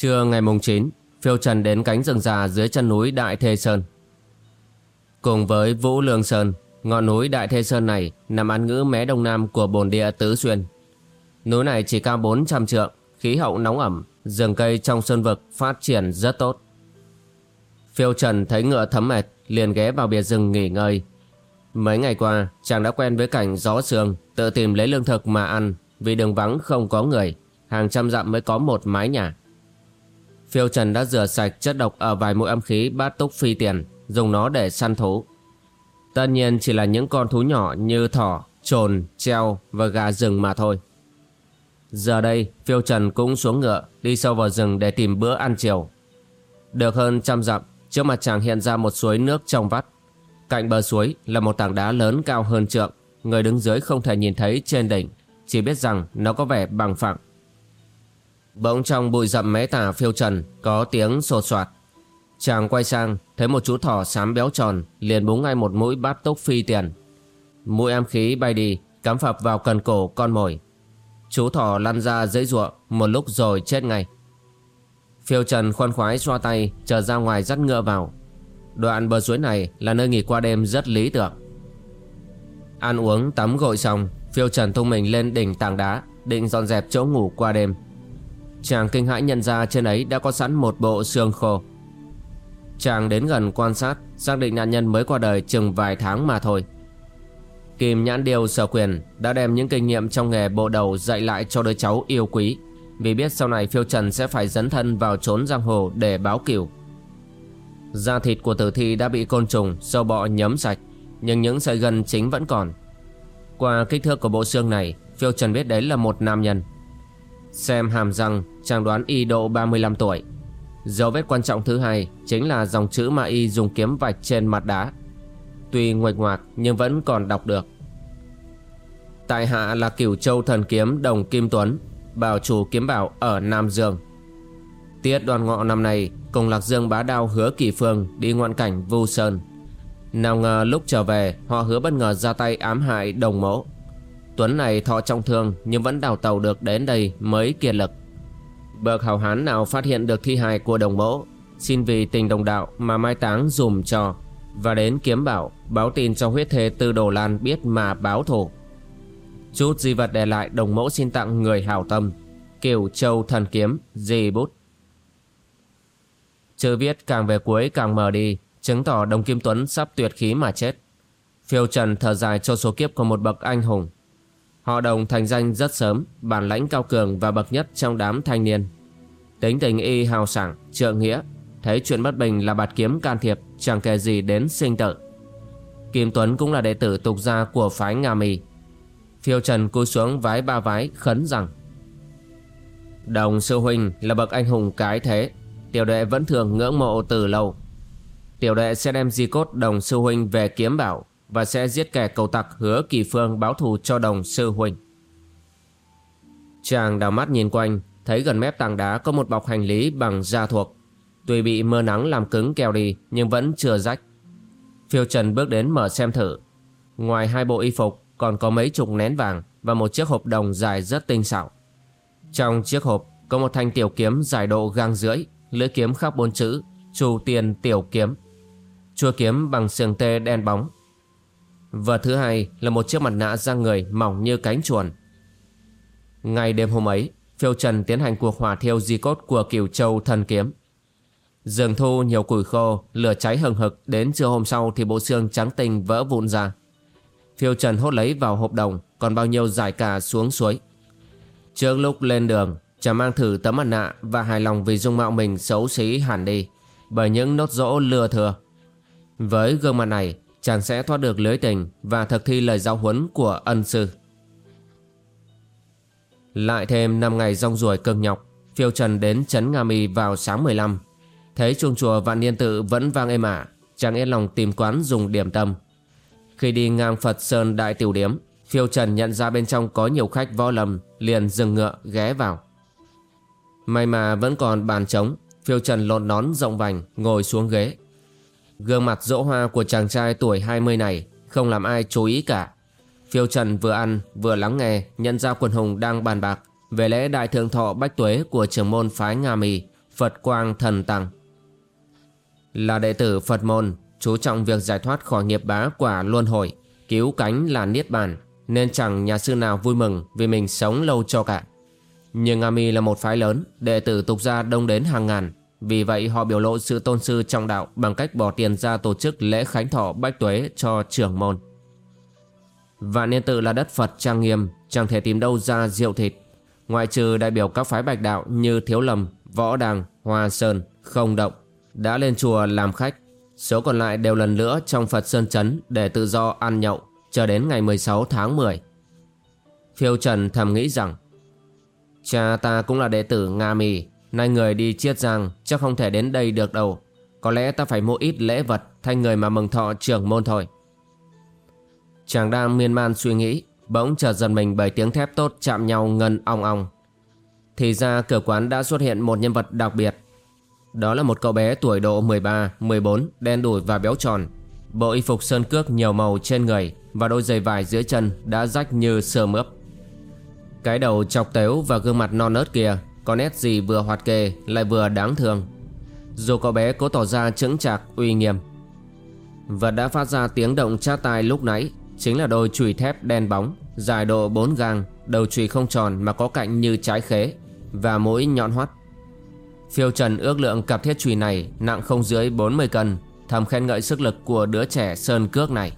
Trưa ngày mùng 9, phiêu trần đến cánh rừng già dưới chân núi Đại Thê Sơn. Cùng với Vũ Lương Sơn, ngọn núi Đại Thê Sơn này nằm án ngữ mé đông nam của bồn địa Tứ Xuyên. Núi này chỉ cao 400 trượng, khí hậu nóng ẩm, rừng cây trong sơn vực phát triển rất tốt. Phiêu Trần thấy ngựa thấm mệt, liền ghé vào bìa rừng nghỉ ngơi. Mấy ngày qua, chàng đã quen với cảnh gió sương, tự tìm lấy lương thực mà ăn, vì đường vắng không có người, hàng trăm dặm mới có một mái nhà. Phiêu Trần đã rửa sạch chất độc ở vài mũi âm khí bát túc phi tiền, dùng nó để săn thú. Tất nhiên chỉ là những con thú nhỏ như thỏ, trồn, treo và gà rừng mà thôi. Giờ đây, Phiêu Trần cũng xuống ngựa, đi sâu vào rừng để tìm bữa ăn chiều. Được hơn trăm dặm, trước mặt chàng hiện ra một suối nước trong vắt. Cạnh bờ suối là một tảng đá lớn cao hơn trượng, người đứng dưới không thể nhìn thấy trên đỉnh, chỉ biết rằng nó có vẻ bằng phẳng. Bỗng trong bụi rậm mé tả phiêu trần, Có tiếng sột soạt. Chàng quay sang, thấy một chú thỏ xám béo tròn, Liền búng ngay một mũi bát túc phi tiền. Mũi em khí bay đi, Cắm phập vào cần cổ con mồi. Chú thỏ lăn ra dãy ruộng, Một lúc rồi chết ngay. Phiêu trần khoan khoái xoa tay Chờ ra ngoài dắt ngựa vào. Đoạn bờ suối này là nơi nghỉ qua đêm rất lý tưởng. Ăn uống tắm gội xong, Phiêu trần tung mình lên đỉnh tảng đá, Định dọn dẹp chỗ ngủ qua đêm. Chàng kinh hãi nhận ra trên ấy đã có sẵn một bộ xương khô. Chàng đến gần quan sát, Xác định nạn nhân mới qua đời chừng vài tháng mà thôi. Kim nhãn điều sở quyền Đã đem những kinh nghiệm trong nghề bộ đầu Dạy lại cho đứa cháu yêu quý, Vì biết sau này phiêu trần sẽ phải dấn thân vào trốn giang hồ để báo cửu. Da thịt của tử thi đã bị côn trùng, Sâu bọ nhấm sạch, Nhưng những sợi gân chính vẫn còn. Qua kích thước của bộ xương này, Phiêu trần biết đấy là một nam nhân. Xem hàm răng, chàng đoán y độ 35 tuổi. Dấu vết quan trọng thứ hai Chính là dòng chữ mà y dùng kiếm vạch trên mặt đá. Tuy nguệch ngoạc nhưng vẫn còn đọc được. Tại hạ là cửu châu thần kiếm Đồng Kim Tuấn Bảo chủ kiếm bảo ở Nam Dương. Tiết đoàn ngọ năm nay, Cùng Lạc Dương bá đao hứa kỳ phương Đi ngoạn cảnh Vu Sơn. Nào ngờ lúc trở về, Họ hứa bất ngờ ra tay ám hại đồng mẫu. Tuấn này thọ trọng thương nhưng vẫn đào tàu được đến đây mới kiệt lực. Bậc hào hán nào phát hiện được thi hài của đồng mẫu, xin vì tình đồng đạo mà mai táng dùm cho, và đến kiếm bảo, báo tin cho huyết thế tư đồ lan biết mà báo thù. Chút di vật để lại, đồng mẫu xin tặng người hảo tâm kiểu châu thần kiếm, di bút. Chữ viết càng về cuối càng mờ đi, chứng tỏ đồng kim tuấn sắp tuyệt khí mà chết. Phiêu trần thở dài cho số kiếp của một bậc anh hùng Họ đồng thành danh rất sớm, bản lãnh cao cường và bậc nhất trong đám thanh niên. Tính tình y hào sảng, trượng nghĩa, thấy chuyện bất bình là bạt kiếm can thiệp, chẳng kể gì đến sinh tử. Kim Tuấn cũng là đệ tử tục gia của phái Nga Mì. Phiêu Trần cúi xuống vái ba vái khấn rằng Đồng sư huynh là bậc anh hùng cái thế, tiểu đệ vẫn thường ngưỡng mộ từ lâu. Tiểu đệ sẽ đem di cốt đồng sư huynh về kiếm bảo và sẽ giết kẻ cầu tặc hứa kỳ phương báo thù cho đồng sư huynh. Chàng đào mắt nhìn quanh, thấy gần mép tảng đá có một bọc hành lý bằng da thuộc. Tuy bị mưa nắng làm cứng keo đi nhưng vẫn chưa rách. Phiêu Trần bước đến mở xem thử. Ngoài hai bộ y phục còn có mấy chục nén vàng và một chiếc hộp đồng dài rất tinh xảo. Trong chiếc hộp có một thanh tiểu kiếm dài độ gang rưỡi, lưỡi kiếm khắc bốn chữ, chu tiền tiểu kiếm. Chua kiếm bằng xương tê đen bóng, và thứ hai là một chiếc mặt nạ da người mỏng như cánh chuồn. Ngày đêm hôm ấy, Phiêu Trần tiến hành cuộc hỏa thiêu di cốt của Kiều Châu thần kiếm. Dường thu nhiều củi khô, lửa cháy hừng hực đến trưa hôm sau thì bộ xương trắng tinh vỡ vụn ra. Phiêu Trần hốt lấy vào hộp đồng, còn bao nhiêu giải cả xuống suối. Trước lúc lên đường, chàng mang thử tấm mặt nạ và hài lòng vì dung mạo mình xấu xí hẳn đi bởi những nốt rỗ lừa thừa. Với gương mặt này chàng sẽ thoát được lưới tình và thực thi lời giáo huấn của ân sư. Lại thêm 5 ngày rong ruổi cực nhọc, phiêu trần đến Trấn Nga Mi vào sáng 15. Thấy chuông chùa Vạn Niên Tự vẫn vang êm ả, chàng yên lòng tìm quán dùng điểm tâm. Khi đi ngang Phật Sơn Đại Tiểu Điếm, phiêu trần nhận ra bên trong có nhiều khách võ lầm, liền dừng ngựa ghé vào. May mà vẫn còn bàn trống, phiêu trần lột nón rộng vành, ngồi xuống ghế. Gương mặt dỗ hoa của chàng trai tuổi 20 này không làm ai chú ý cả. Phiêu Trần vừa ăn vừa lắng nghe nhận ra quần hùng đang bàn bạc về lễ đại thượng thọ bách tuế của trưởng môn phái Nga Mì, Phật Quang Thần Tăng. Là đệ tử Phật môn, chú trọng việc giải thoát khỏi nghiệp bá quả luân hồi, cứu cánh là niết bàn, nên chẳng nhà sư nào vui mừng vì mình sống lâu cho cả. Nhưng Nga Mi là một phái lớn, đệ tử tục gia đông đến hàng ngàn, vì vậy họ biểu lộ sự tôn sư trong đạo bằng cách bỏ tiền ra tổ chức lễ khánh thọ bách tuế cho trưởng môn. Vạn Niên Tự là đất Phật trang nghiêm, chẳng thể tìm đâu ra rượu thịt. Ngoại trừ đại biểu các phái bạch đạo như Thiếu Lầm, Võ Đàng, Hoa Sơn, Không Động, đã lên chùa làm khách. Số còn lại đều lần nữa trong Phật Sơn Trấn để tự do ăn nhậu, chờ đến ngày 16 tháng 10. Phiêu Trần thầm nghĩ rằng, cha ta cũng là đệ tử Nga Mì, nay người đi chiết giang chắc không thể đến đây được đâu. Có lẽ ta phải mua ít lễ vật thay người mà mừng thọ trưởng môn thôi. Chàng đang miên man suy nghĩ Bỗng chợt giật mình bởi tiếng thép tốt chạm nhau ngân ong ong Thì ra cửa quán đã xuất hiện một nhân vật đặc biệt Đó là một cậu bé tuổi độ 13, 14 Đen đủi và béo tròn Bộ y phục sơn cước nhiều màu trên người Và đôi giày vải dưới chân đã rách như sơ mướp Cái đầu chọc tếu và gương mặt non nớt kia có nét gì vừa hoạt kề lại vừa đáng thương Dù cậu bé cố tỏ ra chững chạc uy nghiêm Vật đã phát ra tiếng động chát tai lúc nãy chính là đôi chùy thép đen bóng, dài độ 4 gang, đầu chùy không tròn mà có cạnh như trái khế và mũi nhọn hoắt. Phiêu Trần ước lượng cặp thiết chùy này nặng không dưới 40 cân, thầm khen ngợi sức lực của đứa trẻ sơn cước này.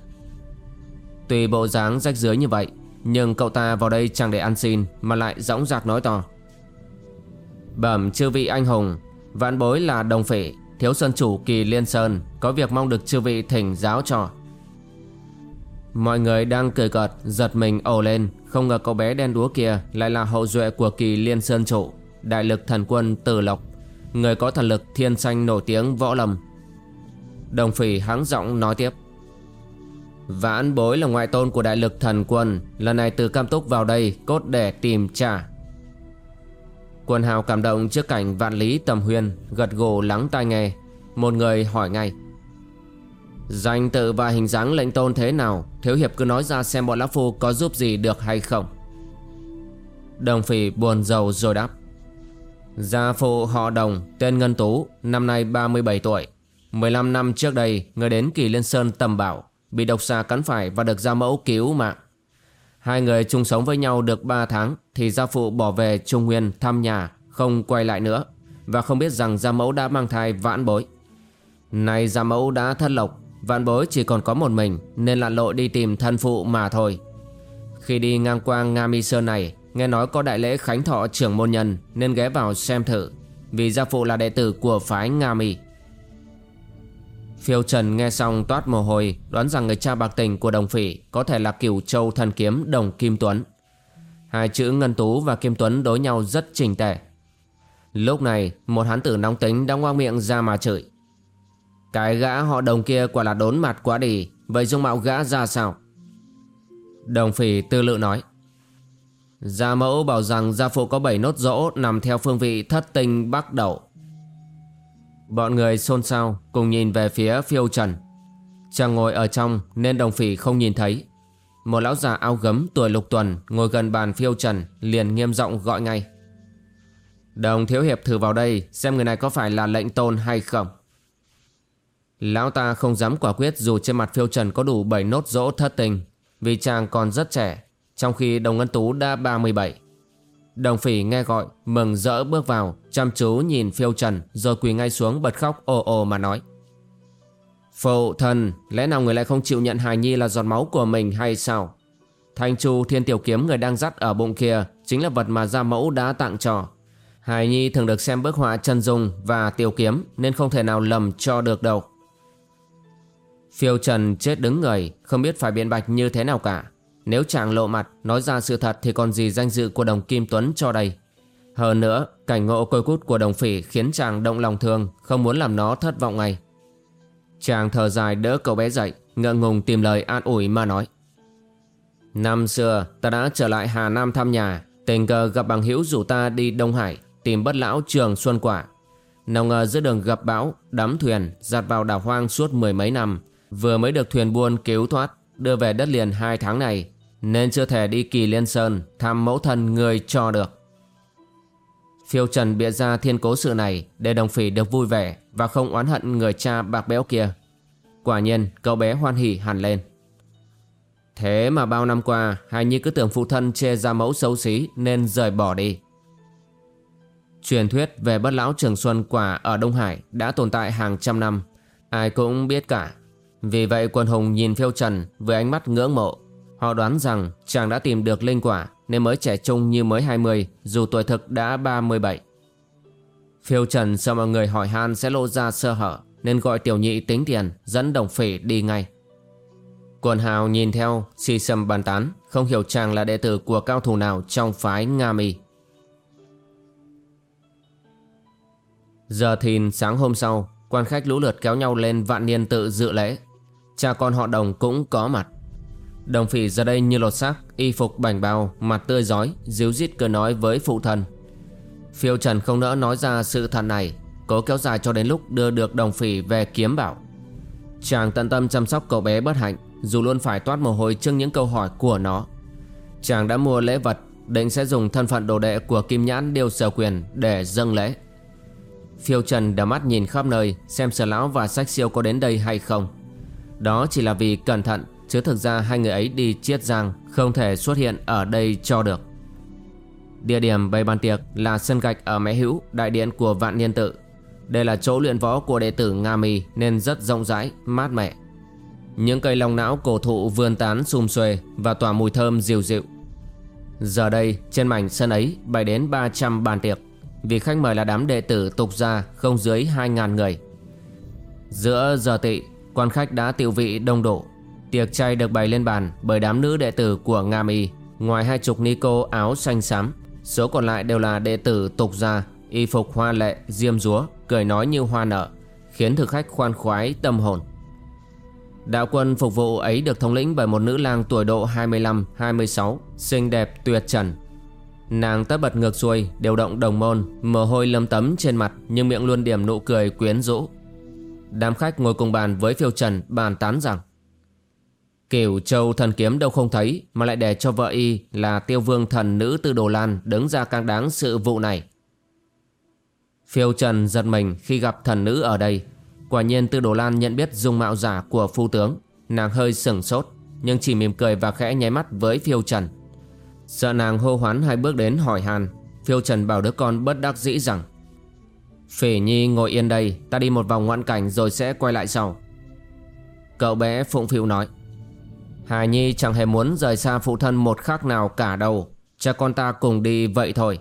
Tuy bộ dáng rách dưới như vậy, nhưng cậu ta vào đây chẳng để ăn xin mà lại dõng dạc nói to. Bẩm chư vị anh hùng, vạn bối là đồng phỉ, thiếu sơn chủ kỳ liên sơn, có việc mong được chư vị thỉnh giáo cho. Mọi người đang cười cợt Giật mình ồ lên Không ngờ cậu bé đen đúa kia Lại là hậu duệ của kỳ liên sơn chủ Đại lực thần quân Tử Lộc Người có thần lực thiên xanh nổi tiếng võ lâm. Đồng phỉ hắng giọng nói tiếp. Vãn bối là ngoại tôn của đại lực thần quân Lần này từ cam túc vào đây Cốt để tìm trả. Quần hào cảm động trước cảnh vạn lý tầm huyên Gật gù lắng tai nghe. Một người hỏi ngay. Danh tự và hình dáng lệnh tôn thế nào? Thiếu hiệp cứ nói ra xem bọn Lão Phu có giúp gì được hay không. Đồng phỉ buồn rầu rồi đáp. Gia phụ họ đồng, Tên Ngân Tú, Năm nay 37 tuổi. 15 năm trước đây, Người đến Kỳ Liên Sơn tầm bảo, Bị độc xà cắn phải và được gia mẫu cứu mạng. Hai người chung sống với nhau được 3 tháng Thì gia phụ bỏ về Trung Nguyên thăm nhà, Không quay lại nữa. Và không biết rằng gia mẫu đã mang thai vãn bối. Nay gia mẫu đã thất lộc Vạn bối chỉ còn có một mình Nên lặn lội đi tìm thân phụ mà thôi. Khi đi ngang qua Nga Mi Sơn này, Nghe nói có đại lễ khánh thọ trưởng môn nhân Nên ghé vào xem thử. Vì gia phụ là đệ tử của phái Nga Mi. Phiêu Trần nghe xong toát mồ hôi, Đoán rằng người cha bạc tình của đồng phỉ Có thể là cửu châu thần kiếm đồng Kim Tuấn. Hai chữ Ngân Tú và Kim Tuấn đối nhau rất trình tệ Lúc này, một hán tử nóng tính đã ngoang miệng ra mà chửi. Cái gã họ đồng kia quả là đốn mặt quá đi, Vậy dung mạo gã ra sao? Đồng phỉ tư lự nói. Gia mẫu bảo rằng gia phụ có bảy nốt rỗ Nằm theo phương vị thất tinh bắc đậu Bọn người xôn xao Cùng nhìn về phía phiêu trần. Chàng ngồi ở trong Nên đồng phỉ không nhìn thấy. Một lão già áo gấm tuổi lục tuần Ngồi gần bàn phiêu trần Liền nghiêm giọng gọi ngay. Đồng thiếu hiệp thử vào đây Xem người này có phải là lệnh tôn hay không. Lão ta không dám quả quyết dù trên mặt phiêu trần có đủ 7 nốt dỗ thất tình, Vì chàng còn rất trẻ, Trong khi đồng ngân tú đã 37 Đồng phỉ nghe gọi, Mừng rỡ bước vào, Chăm chú nhìn phiêu trần, Rồi quỳ ngay xuống bật khóc, ồ ồ mà nói. Phụ thần, Lẽ nào người lại không chịu nhận hài nhi là giọt máu của mình hay sao? Thanh chu thiên tiểu kiếm người đang dắt ở bụng kia, Chính là vật mà gia mẫu đã tặng cho. Hài nhi thường được xem bức họa chân dung và tiểu kiếm, Nên không thể nào lầm cho được đâu. Phiêu Trần chết đứng người, Không biết phải biện bạch như thế nào cả. Nếu chàng lộ mặt, Nói ra sự thật thì còn gì danh dự của đồng Kim Tuấn cho đây. Hơn nữa, Cảnh ngộ côi cút của đồng phỉ Khiến chàng động lòng thương Không muốn làm nó thất vọng ngay. Chàng thở dài đỡ cậu bé dậy, Ngượng ngùng tìm lời an ủi mà nói. Năm xưa, ta đã trở lại Hà Nam thăm nhà, Tình cờ gặp bằng hữu rủ ta đi Đông Hải, Tìm bất lão trường Xuân Quả. Nào ngờ giữa đường gặp bão, Đắm thuyền, giặt vào đảo hoang suốt mười mấy năm, Vừa mới được thuyền buôn cứu thoát, Đưa về đất liền hai tháng này. Nên chưa thể đi kỳ liên sơn Thăm mẫu thân người cho được. Phiêu Trần bịa ra thiên cố sự này Để đồng phỉ được vui vẻ Và không oán hận người cha bạc béo kia. Quả nhiên, cậu bé hoan hỉ hẳn lên. Thế mà bao năm qua hai Nhi cứ tưởng phụ thân chê ra mẫu xấu xí Nên rời bỏ đi. Truyền thuyết về bất lão trường xuân quả ở Đông Hải Đã tồn tại hàng trăm năm, Ai cũng biết cả. Vì vậy quần hùng nhìn phiêu trần Với ánh mắt ngưỡng mộ Họ đoán rằng chàng đã tìm được linh quả Nên mới trẻ trung như mới 20 Dù tuổi thực đã 37 Phiêu trần sợ mọi người hỏi han sẽ lộ ra sơ hở Nên gọi tiểu nhị tính tiền Dẫn đồng phỉ đi ngay Quần hào nhìn theo, si sầm bàn tán, không hiểu chàng là đệ tử của cao thủ nào trong phái Nga Mi. Giờ thìn sáng hôm sau, quan khách lũ lượt kéo nhau lên vạn niên tự dự lễ. Cha con họ đồng cũng có mặt. Đồng phỉ giờ đây như lột xác, y phục bảnh bao, mặt tươi giói, díu dít cười nói với phụ thân. Phiêu Trần không nỡ nói ra sự thật này, cố kéo dài cho đến lúc đưa được đồng phỉ về kiếm bảo. Chàng tận tâm chăm sóc cậu bé bất hạnh, dù luôn phải toát mồ hôi trước những câu hỏi của nó. Chàng đã mua lễ vật, định sẽ dùng thân phận đồ đệ của Kim Nhãn điều Sở Quyền để dâng lễ. Phiêu Trần đã mắt nhìn khắp nơi xem sở lão và sách siêu có đến đây hay không. Đó chỉ là vì cẩn thận, chứ thực ra hai người ấy đi chiết giang không thể xuất hiện ở đây cho được. Địa điểm bày bàn tiệc là sân gạch ở mé Hữu, đại điện của Vạn Niên Tự. Đây là chỗ luyện võ của đệ tử Nga Mi nên rất rộng rãi, mát mẻ. Những cây long não cổ thụ vươn tán xum xuê và tỏa mùi thơm dịu dịu. Giờ đây trên mảnh sân ấy bày đến 300 bàn tiệc vì khách mời là đám đệ tử tục gia không dưới 2.000 người. Giữa giờ tị, quan khách đã tiệu vị đông đủ. Tiệc chay được bày lên bàn bởi đám nữ đệ tử của Nga Mi, ngoài hai chục ni cô áo xanh xám, số còn lại đều là đệ tử tục gia, y phục hoa lệ, diêm dúa, cười nói như hoa nở, khiến thực khách khoan khoái tâm hồn. Đạo quân phục vụ ấy được thống lĩnh bởi một nữ lang tuổi độ 25-26, xinh đẹp tuyệt trần. Nàng tất bật ngược xuôi, điều động đồng môn, mồ hôi lâm tấm trên mặt nhưng miệng luôn điểm nụ cười quyến rũ. Đám khách ngồi cùng bàn với phiêu trần bàn tán rằng Kiểu châu thần kiếm đâu không thấy, mà lại để cho vợ y là tiêu vương thần nữ tư đồ lan đứng ra càng đáng sự vụ này. Phiêu trần giật mình khi gặp thần nữ ở đây. Quả nhiên Tư Đồ Lan nhận biết dung mạo giả của phu tướng. Nàng hơi sửng sốt, Nhưng chỉ mỉm cười và khẽ nháy mắt với phiêu trần. Sợ nàng hô hoán hai bước đến hỏi hàn Phiêu trần bảo đứa con bất đắc dĩ rằng, Phỉ nhi ngồi yên đây, Ta đi một vòng ngoạn cảnh rồi sẽ quay lại sau. Cậu bé phụng phịu nói Hà Nhi chẳng hề muốn rời xa phụ thân một khắc nào cả đâu Cha con ta cùng đi vậy thôi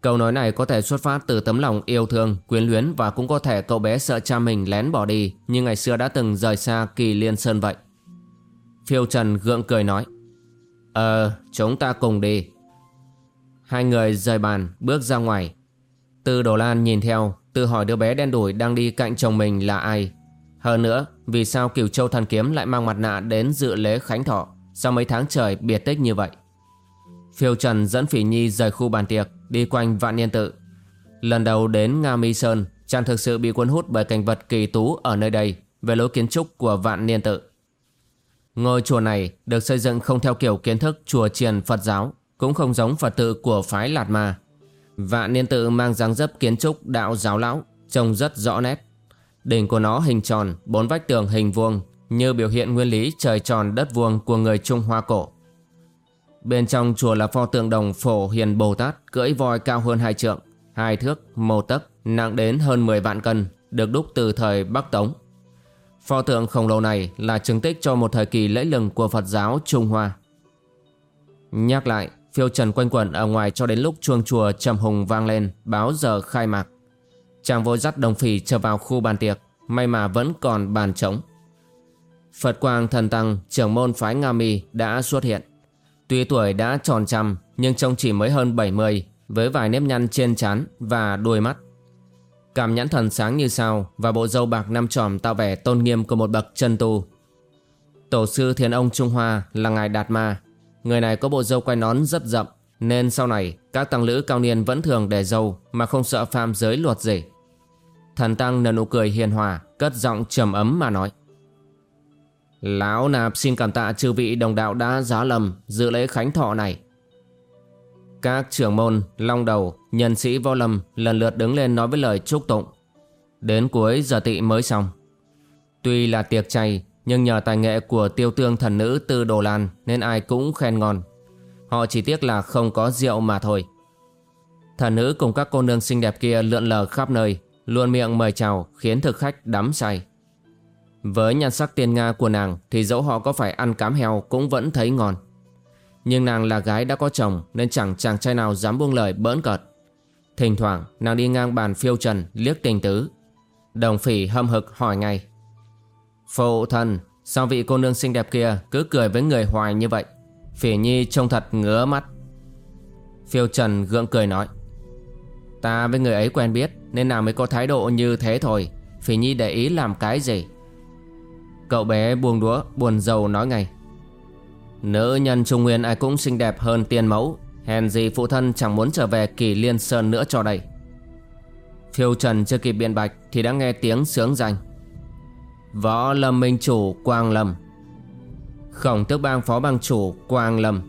Câu nói này có thể xuất phát từ tấm lòng yêu thương, quyến luyến và cũng có thể cậu bé sợ cha mình lén bỏ đi như ngày xưa đã từng rời xa kỳ liên sơn vậy. Phiêu Trần gượng cười nói Ờ, chúng ta cùng đi. Hai người rời bàn, bước ra ngoài. Tư Đồ Lan nhìn theo, tự hỏi đứa bé đen đủi đang đi cạnh chồng mình là ai. Hơn nữa, vì sao Kiều Châu Thần Kiếm lại mang mặt nạ đến dự lễ khánh thọ sau mấy tháng trời biệt tích như vậy? Phiêu Trần dẫn Phỉ Nhi rời khu bàn tiệc đi quanh vạn niên tự. Lần đầu đến Nga Mi Sơn, chàng thực sự bị cuốn hút bởi cảnh vật kỳ tú ở nơi đây về lối kiến trúc của vạn niên tự. Ngôi chùa này được xây dựng không theo kiểu kiến thức chùa triền Phật giáo, cũng không giống Phật tự của phái Lạt Ma. Vạn niên tự mang dáng dấp kiến trúc đạo giáo lão, trông rất rõ nét. Đỉnh của nó hình tròn, bốn vách tường hình vuông, như biểu hiện nguyên lý trời tròn đất vuông của người Trung Hoa cổ. Bên trong chùa là pho tượng đồng phổ hiền Bồ Tát cưỡi voi cao hơn hai trượng, hai thước, một tấc, nặng đến hơn 10 vạn cân, được đúc từ thời Bắc Tống. Pho tượng khổng lồ này là chứng tích cho một thời kỳ lẫy lừng của Phật giáo Trung Hoa. Nhắc lại, phiêu trần quanh quẩn ở ngoài cho đến lúc chuông chùa trầm hùng vang lên báo giờ khai mạc. Chàng vội dắt đồng phỉ trở vào khu bàn tiệc, May mà vẫn còn bàn trống. Phật Quang Thần Tăng trưởng môn phái Nga Mi đã xuất hiện. Tuy tuổi đã tròn trăm Nhưng trông chỉ mới hơn 70 Với vài nếp nhăn trên trán và đuôi mắt. Cảm nhãn thần sáng như sao Và bộ râu bạc năm tròm tạo vẻ tôn nghiêm của một bậc chân tu. Tổ sư thiền ông Trung Hoa là Ngài Đạt Ma. Người này có bộ râu quay nón rất rậm Nên sau này các tăng lữ cao niên vẫn thường để râu Mà không sợ phạm giới luật gì Thần Tăng nở nụ cười hiền hòa Cất giọng trầm ấm mà nói. Lão nạp xin cảm tạ chư vị đồng đạo đã giá lầm Dự lễ khánh thọ này. Các trưởng môn, long đầu, nhân sĩ võ lâm Lần lượt đứng lên nói với lời chúc tụng. Đến cuối giờ tị mới xong. Tuy là tiệc chay Nhưng nhờ tài nghệ của tiêu tương thần nữ Tư Đồ Lan Nên ai cũng khen ngon. Họ chỉ tiếc là không có rượu mà thôi. Thần nữ cùng các cô nương xinh đẹp kia lượn lờ khắp nơi Luôn miệng mời chào, khiến thực khách đắm say. Với nhan sắc tiên Nga của nàng Thì dẫu họ có phải ăn cám heo cũng vẫn thấy ngon. Nhưng nàng là gái đã có chồng Nên chẳng chàng trai nào dám buông lời bỡn cợt. Thỉnh thoảng, nàng đi ngang bàn phiêu trần liếc tình tứ. Đồng phỉ hâm hực hỏi ngay. Phụ thân Sao vị cô nương xinh đẹp kia cứ cười với người hoài như vậy? Phỉ nhi trông thật ngứa mắt. Phiêu trần gượng cười nói. Ta với người ấy quen biết nên nàng mới có thái độ như thế thôi. Phỉ nhi để ý làm cái gì? Cậu bé buông đũa, buồn rầu nói ngay. Nữ nhân Trung Nguyên ai cũng xinh đẹp hơn tiên mẫu. Hèn gì phụ thân chẳng muốn trở về kỳ liên sơn nữa cho đây Phiêu trần chưa kịp biện bạch Thì đã nghe tiếng sướng danh Võ lâm minh chủ, Quang Lâm. Khổng tước bang phó bang chủ, Quang Lâm.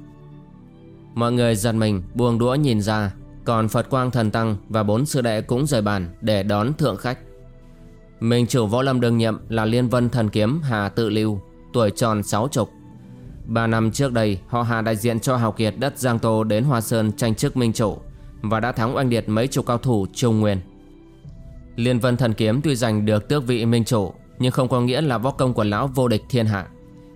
Mọi người giật mình, buông đũa nhìn ra. Còn Phật Quang Thần Tăng và bốn sư đệ cũng rời bàn để đón thượng khách. Minh chủ võ lâm đương nhiệm là Liên Vân Thần Kiếm Hà Tự Lưu Tuổi tròn sáu chục. Ba năm trước đây họ Hà đại diện cho Hào Kiệt đất Giang Tô đến Hoa Sơn tranh chức Minh chủ Và đã thắng oanh liệt mấy chục cao thủ Trung Nguyên. Liên Vân Thần Kiếm tuy giành được tước vị Minh chủ Nhưng không có nghĩa là võ công của lão vô địch thiên hạ.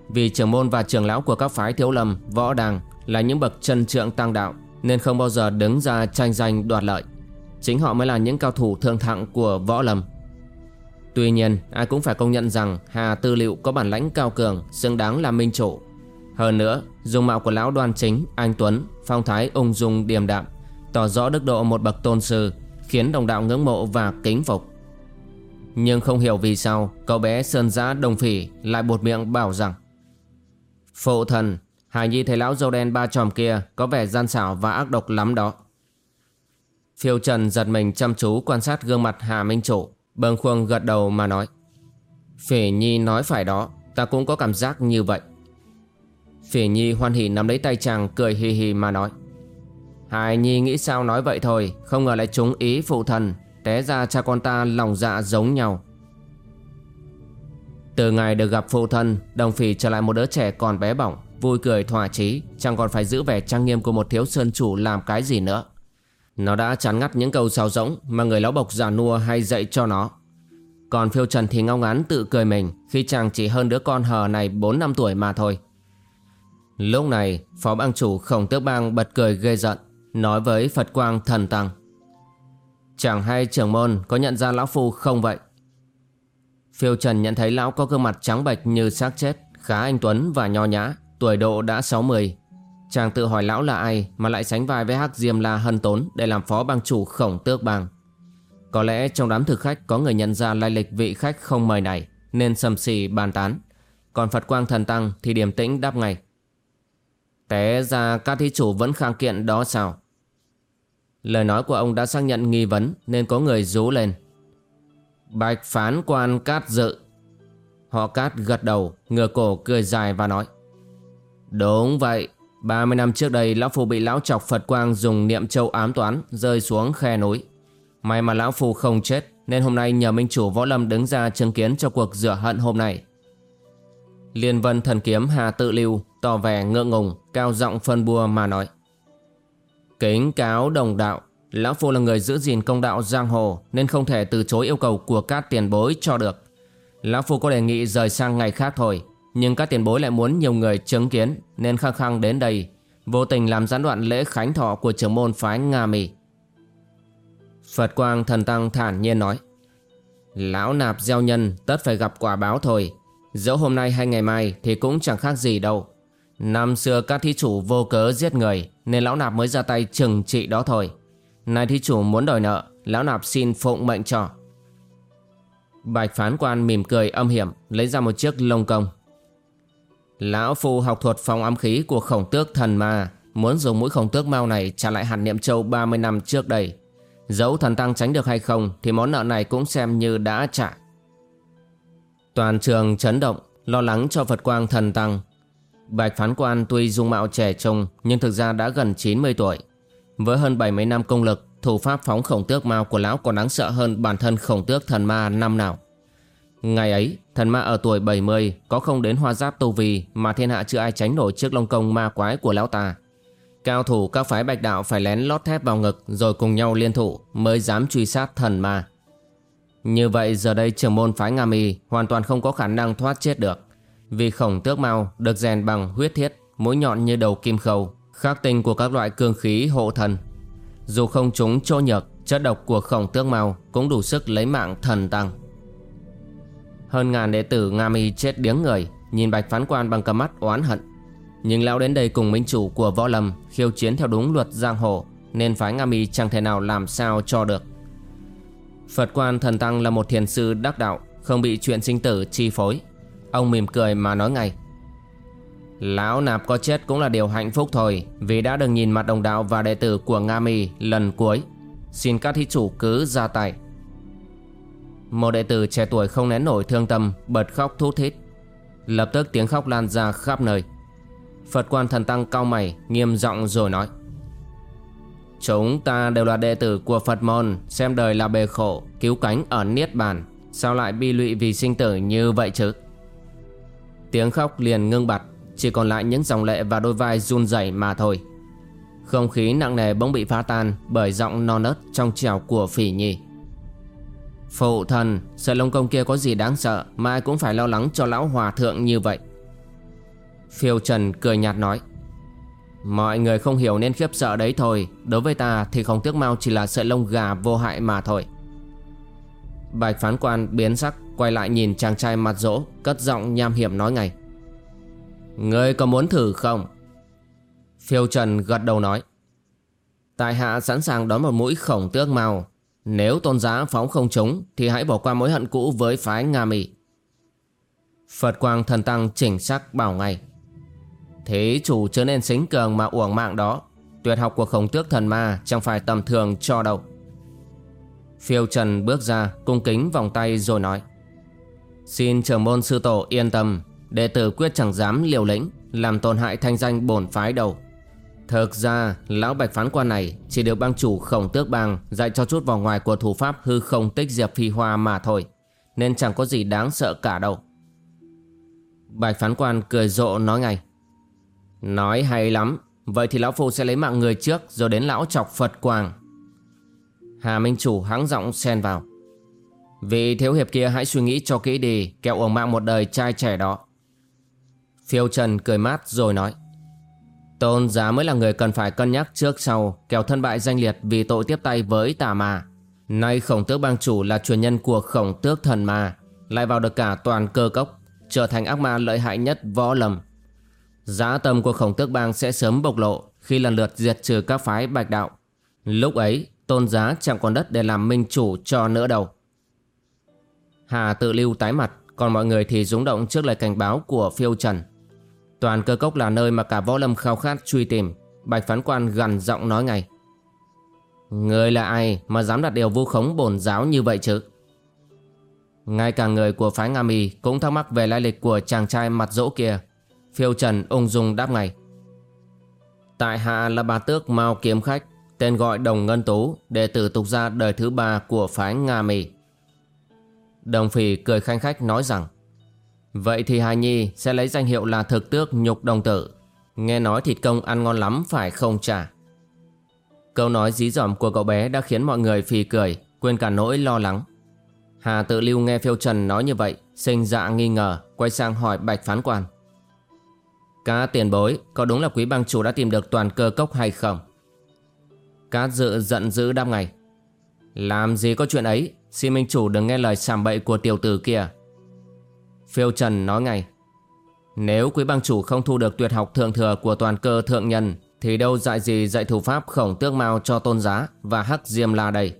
Vì trưởng môn và trưởng lão của các phái thiếu lâm, võ đàng Là những bậc chân trượng tăng đạo nên không bao giờ đứng ra tranh giành đoạt lợi. Chính họ mới là những cao thủ thượng thặng của võ lâm. Tuy nhiên, ai cũng phải công nhận rằng Hà Tư Liệu có bản lãnh cao cường, Xứng đáng là minh chủ. Hơn nữa, dung mạo của lão đoan chính, Anh Tuấn, Phong thái ung dung điềm đạm, Tỏ rõ đức độ một bậc tôn sư, Khiến đồng đạo ngưỡng mộ và kính phục. Nhưng không hiểu vì sao, Cậu bé Sơn Giã Đồng Phỉ Lại bột miệng bảo rằng, Phụ thần Hải Nhi thấy lão dâu đen ba tròm kia Có vẻ gian xảo và ác độc lắm đó. Phiêu Trần giật mình chăm chú quan sát gương mặt Hà Minh Chủ, Bâng khuâng gật đầu mà nói, Phỉ Nhi nói phải đó, Ta cũng có cảm giác như vậy. Phỉ Nhi hoan hỉ nắm lấy tay chàng Cười hì hì mà nói, Hải Nhi nghĩ sao nói vậy thôi, Không ngờ lại trúng ý phụ thần, Té ra cha con ta lòng dạ giống nhau. Từ ngày được gặp phụ thân Đồng Phỉ trở lại một đứa trẻ còn bé bỏng. Vui cười thỏa chí, Chẳng còn phải giữ vẻ trang nghiêm của một thiếu sơn chủ Làm cái gì nữa. Nó đã chán ngắt những câu sáo rỗng Mà người lão bộc già nua hay dạy cho nó. Còn phiêu trần thì ngao ngán tự cười mình Khi chàng chỉ hơn đứa con hờ này bốn năm tuổi mà thôi. Lúc này, Phó bang chủ khổng tước bang bật cười ghê giận, Nói với Phật Quang thần tăng Chẳng hay trưởng môn có nhận ra lão phu không vậy? Phiêu Trần nhận thấy lão có gương mặt trắng bệch như xác chết, Khá anh Tuấn và nho nhã. Tuổi độ đã 60 Chàng tự hỏi lão là ai Mà lại sánh vai với Hắc Diêm La Hân Tốn Để làm phó bang chủ khổng tước bang? Có lẽ trong đám thực khách Có người nhận ra lai lịch vị khách không mời này, Nên sầm xì bàn tán. Còn Phật Quang Thần Tăng thì điềm tĩnh đáp ngay. Té ra các thí chủ vẫn khang kiện đó sao? Lời nói của ông đã xác nhận nghi vấn, Nên có người rú lên. Bạch phán quan cát dự. Họ cát gật đầu, Ngửa cổ, cười dài và nói. Đúng vậy 30 năm trước đây, Lão Phu bị Lão Chọc Phật Quang Dùng niệm châu ám toán, Rơi xuống khe núi. May mà Lão Phu không chết, Nên hôm nay nhờ Minh Chủ Võ Lâm đứng ra chứng kiến Cho cuộc rửa hận hôm nay. Liên vân thần kiếm Hà Tự Lưu Tỏ vẻ ngượng ngùng, Cao giọng phân bua mà nói. Kính cáo đồng đạo, Lão Phu là người giữ gìn công đạo giang hồ, Nên không thể từ chối yêu cầu của các tiền bối cho được. Lão Phu có đề nghị rời sang ngày khác thôi. Nhưng các tiền bối lại muốn nhiều người chứng kiến, Nên khăng khăng đến đây, Vô tình làm gián đoạn lễ khánh thọ của trưởng môn phái Nga Mì. Phật Quang Thần Tăng thản nhiên nói, Lão nạp gieo nhân, tất phải gặp quả báo thôi. Dẫu hôm nay hay ngày mai thì cũng chẳng khác gì đâu. Năm xưa các thí chủ vô cớ giết người, Nên lão nạp mới ra tay trừng trị đó thôi. Nay thí chủ muốn đòi nợ, Lão nạp xin phụng mệnh cho. Bạch phán quan mỉm cười âm hiểm, Lấy ra một chiếc lông công. Lão phu học thuật phòng âm khí của khổng tước thần ma, Muốn dùng mũi khổng tước mau này trả lại hạt niệm châu 30 năm trước đây. Dẫu thần tăng tránh được hay không, Thì món nợ này cũng xem như đã trả. Toàn trường chấn động, Lo lắng cho Phật quang thần tăng. Bạch phán quan tuy dung mạo trẻ trung, Nhưng thực ra đã gần 90 tuổi. Với hơn 70 năm công lực, Thủ pháp phóng khổng tước mao của lão còn đáng sợ hơn bản thân khổng tước thần ma năm nào. Ngày ấy, Thần ma ở tuổi 70 Có không đến hoa giáp tu vi Mà thiên hạ chưa ai tránh nổi trước long công ma quái của lão ta. Cao thủ các phái bạch đạo phải lén lót thép vào ngực Rồi cùng nhau liên thủ Mới dám truy sát thần ma. Như vậy, giờ đây trưởng môn phái Nga Mi Hoàn toàn không có khả năng thoát chết được, Vì khổng tước mau được rèn bằng huyết thiết, Mũi nhọn như đầu kim khâu, Khắc tinh của các loại cương khí hộ thần. Dù không chúng trô nhược, Chất độc của khổng tước mau Cũng đủ sức lấy mạng thần tăng. Hơn ngàn đệ tử Nga Mi chết điếng người, Nhìn bạch phán quan bằng cặp mắt oán hận. Nhưng lão đến đây cùng minh chủ của võ lâm Khiêu chiến theo đúng luật giang hồ, Nên phái Nga Mi chẳng thể nào làm sao cho được. Phật quan thần tăng là một thiền sư đắc đạo, Không bị chuyện sinh tử chi phối. Ông mỉm cười mà nói ngay, Lão nạp có chết cũng là điều hạnh phúc thôi, Vì đã được nhìn mặt đồng đạo và đệ tử của Nga Mi lần cuối. Xin các thí chủ cứ ra tay. Một đệ tử trẻ tuổi không nén nổi thương tâm, Bật khóc thút thít. Lập tức tiếng khóc lan ra khắp nơi. Phật quan thần tăng cao mày, Nghiêm giọng rồi nói. Chúng ta đều là đệ tử của Phật môn, Xem đời là bề khổ, Cứu cánh ở Niết Bàn. Sao lại bi lụy vì sinh tử như vậy chứ? Tiếng khóc liền ngưng bặt, Chỉ còn lại những dòng lệ và đôi vai run rẩy mà thôi. Không khí nặng nề bỗng bị phá tan Bởi giọng non nớt trong trèo của phỉ nhi Phụ thần Sợi lông công kia có gì đáng sợ, Mà ai cũng phải lo lắng cho lão hòa thượng như vậy. Phiêu Trần cười nhạt nói, Mọi người không hiểu nên khiếp sợ đấy thôi, Đối với ta thì không tiếc mau chỉ là sợi lông gà vô hại mà thôi. Bạch phán quan biến sắc, Quay lại nhìn chàng trai mặt rỗ, Cất giọng nham hiểm nói ngay Ngươi có muốn thử không? Phiêu Trần gật đầu nói, Tại hạ sẵn sàng đón một mũi khổng tước màu nếu tôn giá phóng không trúng, Thì hãy bỏ qua mối hận cũ với phái Nga Mỹ Phật Quang Thần Tăng chỉnh sắc bảo ngay. Thế chủ chớ nên xính cường mà uổng mạng đó. Tuyệt học của khổng tước thần ma Chẳng phải tầm thường cho đâu. Phiêu Trần bước ra, Cung kính vòng tay rồi nói. Xin trưởng môn sư tổ yên tâm, Đệ tử quyết chẳng dám liều lĩnh, Làm tổn hại thanh danh bổn phái đâu Thực ra, lão bạch phán quan này Chỉ được bang chủ khổng tước bang Dạy cho chút vào ngoài của thủ pháp hư không tích diệp phi hoa mà thôi, Nên chẳng có gì đáng sợ cả đâu. Bạch phán quan cười rộ nói ngay, Nói hay lắm, Vậy thì lão phu sẽ lấy mạng người trước Rồi đến lão chọc Phật Quang. Hà Minh Chủ hắng giọng xen vào, Vị thiếu hiệp kia hãy suy nghĩ cho kỹ đi Kẹo uổng mạng một đời trai trẻ đó. Phiêu Trần cười mát rồi nói Tôn giá mới là người cần phải cân nhắc trước sau, Kẻo thân bại danh liệt vì tội tiếp tay với tà ma. Nay khổng tước bang chủ là truyền nhân của khổng tước thần ma, Lại vào được cả toàn cơ cốc, Trở thành ác ma lợi hại nhất võ lầm Giá tâm của khổng tước bang sẽ sớm bộc lộ Khi lần lượt diệt trừ các phái bạch đạo. Lúc ấy, tôn giá chẳng còn đất để làm minh chủ cho nữa đâu Hà tự lưu tái mặt, Còn mọi người thì rúng động trước lời cảnh báo của phiêu trần. Toàn cơ cốc là nơi mà cả võ lâm khao khát truy tìm. Bạch phán quan gần giọng nói ngay. Người là ai mà dám đặt điều vu khống bổn giáo như vậy chứ? Ngay cả người của phái Nga Mì cũng thắc mắc về lai lịch của chàng trai mặt dỗ kia. Phiêu Trần ung dung đáp ngay. Tại hạ là bà tước Mao Kiếm Khách, Tên gọi Đồng Ngân Tú, Đệ tử tục gia đời thứ ba của phái Nga Mì." Đồng Phỉ cười khanh khách nói rằng Vậy thì Hà Nhi sẽ lấy danh hiệu là thực tước nhục đồng tử. Nghe nói thịt công ăn ngon lắm, phải không trả Câu nói dí dỏm của cậu bé đã khiến mọi người phì cười, Quên cả nỗi lo lắng. Hà tự lưu nghe phiêu trần nói như vậy, Sinh dạ nghi ngờ, Quay sang hỏi bạch phán quan. Cá tiền bối, Có đúng là quý bang chủ đã tìm được toàn cơ cốc hay không? Cá dự giận dữ đáp ngày Làm gì có chuyện ấy, Xin minh chủ đừng nghe lời sàm bậy của tiểu tử kia. Phiêu Trần nói ngay, Nếu quý bang chủ không thu được tuyệt học thượng thừa của toàn cơ thượng nhân, Thì đâu dạy gì dạy thủ pháp khổng tước mao cho tôn giá và hắc diêm la đây?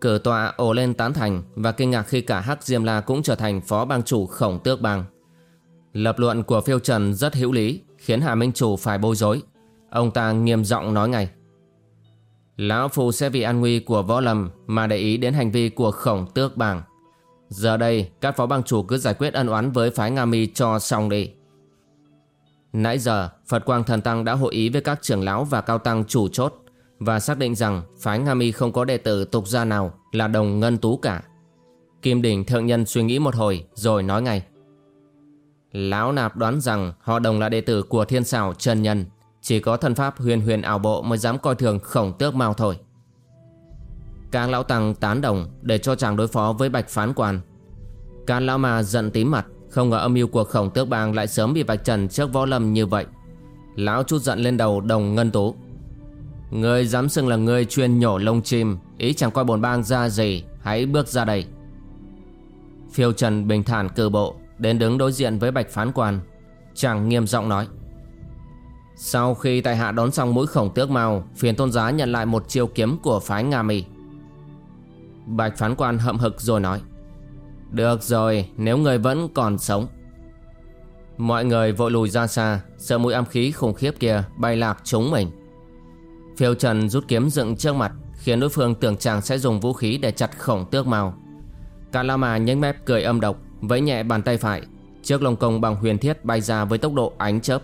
Cử tọa ồ lên tán thành Và kinh ngạc khi cả hắc diêm la cũng trở thành phó bang chủ khổng tước bang. Lập luận của phiêu trần rất hữu lý, Khiến Hà Minh Chủ phải bối rối. Ông ta nghiêm giọng nói ngay, Lão Phu sẽ vì an nguy của võ lâm Mà để ý đến hành vi của khổng tước bang. Giờ đây, các phó bang chủ cứ giải quyết ân oán với phái Nga Mi cho xong đi. Nãy giờ, Phật Quang Thần Tăng đã hội ý với các trưởng lão và cao tăng chủ chốt Và xác định rằng phái Nga Mi không có đệ tử tục gia nào là đồng ngân tú cả. Kim Đỉnh Thượng Nhân suy nghĩ một hồi rồi nói ngay. Lão nạp đoán rằng họ đồng là đệ tử của thiên xảo Trần Nhân, Chỉ có thân pháp huyền huyền ảo bộ mới dám coi thường khổng tước mau thôi. Các lão tăng tán đồng để cho chàng đối phó với bạch phán quan. Các lão mà giận tím mặt, Không ngờ âm mưu của khổng tước bang lại sớm bị vạch trần trước võ lâm như vậy. Lão chút giận lên đầu đồng ngân tú. Người dám xưng là người chuyên nhổ lông chim, Ý chẳng coi bồn bang ra gì, Hãy bước ra đây. Phiêu Trần bình thản cử bộ, Đến đứng đối diện với bạch phán quan. Chàng nghiêm giọng nói. Sau khi tại hạ đón xong mũi khổng tước màu Phiền tôn giá nhận lại một chiêu kiếm của phái Nga mì Bạch phán quan hậm hực rồi nói, Được rồi, nếu người vẫn còn sống. Mọi người vội lùi ra xa, Sợ mũi âm khí khủng khiếp kia bay lạc chúng mình. Phiêu Trần rút kiếm dựng trước mặt, Khiến đối phương tưởng chàng sẽ dùng vũ khí để chặt khổng tước màu Cả la mà nhếch mép cười âm độc, Vẫy nhẹ bàn tay phải Chiếc lồng công bằng huyền thiết bay ra với tốc độ ánh chớp.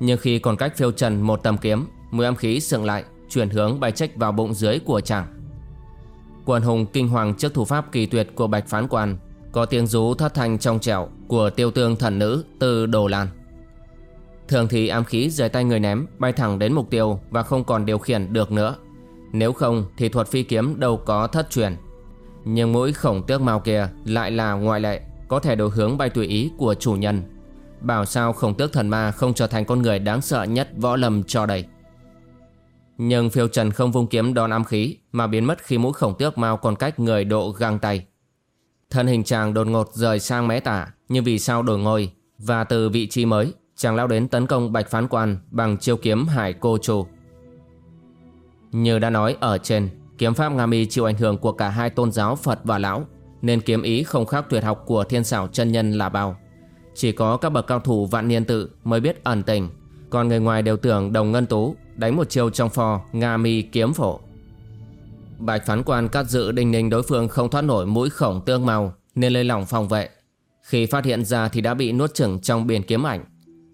Nhưng khi còn cách phiêu trần một tầm kiếm, Mùi âm khí sượng lại, Chuyển hướng bay trách vào bụng dưới của chàng. Quần hùng kinh hoàng trước thủ pháp kỳ tuyệt của bạch phán quan, Có tiếng rú thất thanh trong trẻo Của tiêu tương thần nữ từ đồ lan. Thường thì ám khí rời tay người ném, Bay thẳng đến mục tiêu Và không còn điều khiển được nữa. Nếu không thì thuật phi kiếm đâu có thất truyền. Nhưng mũi khổng tước màu kia Lại là ngoại lệ, có thể đổi hướng bay tùy ý của chủ nhân. Bảo sao khổng tước thần ma không trở thành con người đáng sợ nhất võ lâm cho đây? Nhưng phiêu trần không vung kiếm đón ám khí, Mà biến mất khi mũi khổng tước mau còn cách người độ găng tay. Thân hình chàng đột ngột rời sang mé tả, Nhưng vì sao đổi ngôi Và từ vị trí mới, Chàng lao đến tấn công bạch phán quan Bằng chiêu kiếm hải cô trù. Như đã nói, ở trên, Kiếm pháp Nga mi chịu ảnh hưởng của cả hai tôn giáo Phật và Lão, nên kiếm ý không khác tuyệt học của thiên xảo chân nhân là bao. Chỉ có các bậc cao thủ vạn niên tự mới biết ẩn tình. Còn người ngoài đều tưởng đồng ngân tú Đánh một chiêu trong phò Nga mi kiếm phổ Bạch phán quan cắt dự đinh ninh đối phương không thoát nổi mũi khổng tương màu Nên lấy lòng phòng vệ Khi phát hiện ra thì đã bị nuốt chửng trong biển kiếm ảnh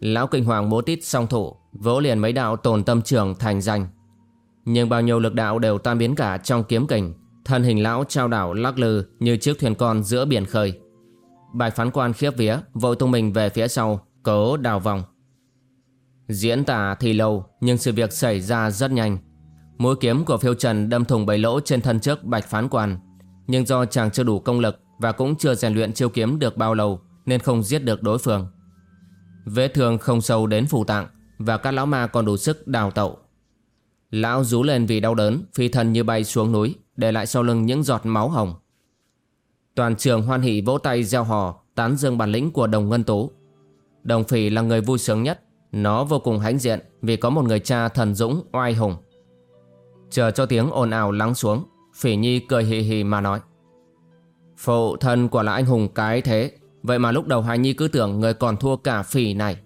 Lão kinh hoàng bố tít song thủ Vỗ liền mấy đạo tồn tâm trường thành danh Nhưng bao nhiêu lực đạo đều tan biến cả trong kiếm kình Thân hình lão trao đảo lắc lư như chiếc thuyền con giữa biển khơi. Bạch phán quan khiếp vía vội tung mình về phía sau, cố đào vòng. Diễn tả thì lâu nhưng sự việc xảy ra rất nhanh. Mũi kiếm của phiêu trần đâm thùng bảy lỗ trên thân trước bạch phán quan. Nhưng do chàng chưa đủ công lực và cũng chưa rèn luyện chiêu kiếm được bao lâu nên không giết được đối phương. Vết thương không sâu đến phủ tạng và các lão ma còn đủ sức đào tẩu. Lão rú lên vì đau đớn, phi thân như bay xuống núi, để lại sau lưng những giọt máu hồng. Toàn trường hoan hỷ vỗ tay gieo hò, tán dương bản lĩnh của đồng ngân tố. Đồng phỉ là người vui sướng nhất, nó vô cùng hãnh diện vì có một người cha thần dũng oai hùng. Chờ cho tiếng ồn ào lắng xuống, phỉ nhi cười hì hì mà nói. Phụ thân quả là anh hùng cái thế, vậy mà lúc đầu hài nhi cứ tưởng người còn thua cả phỉ này.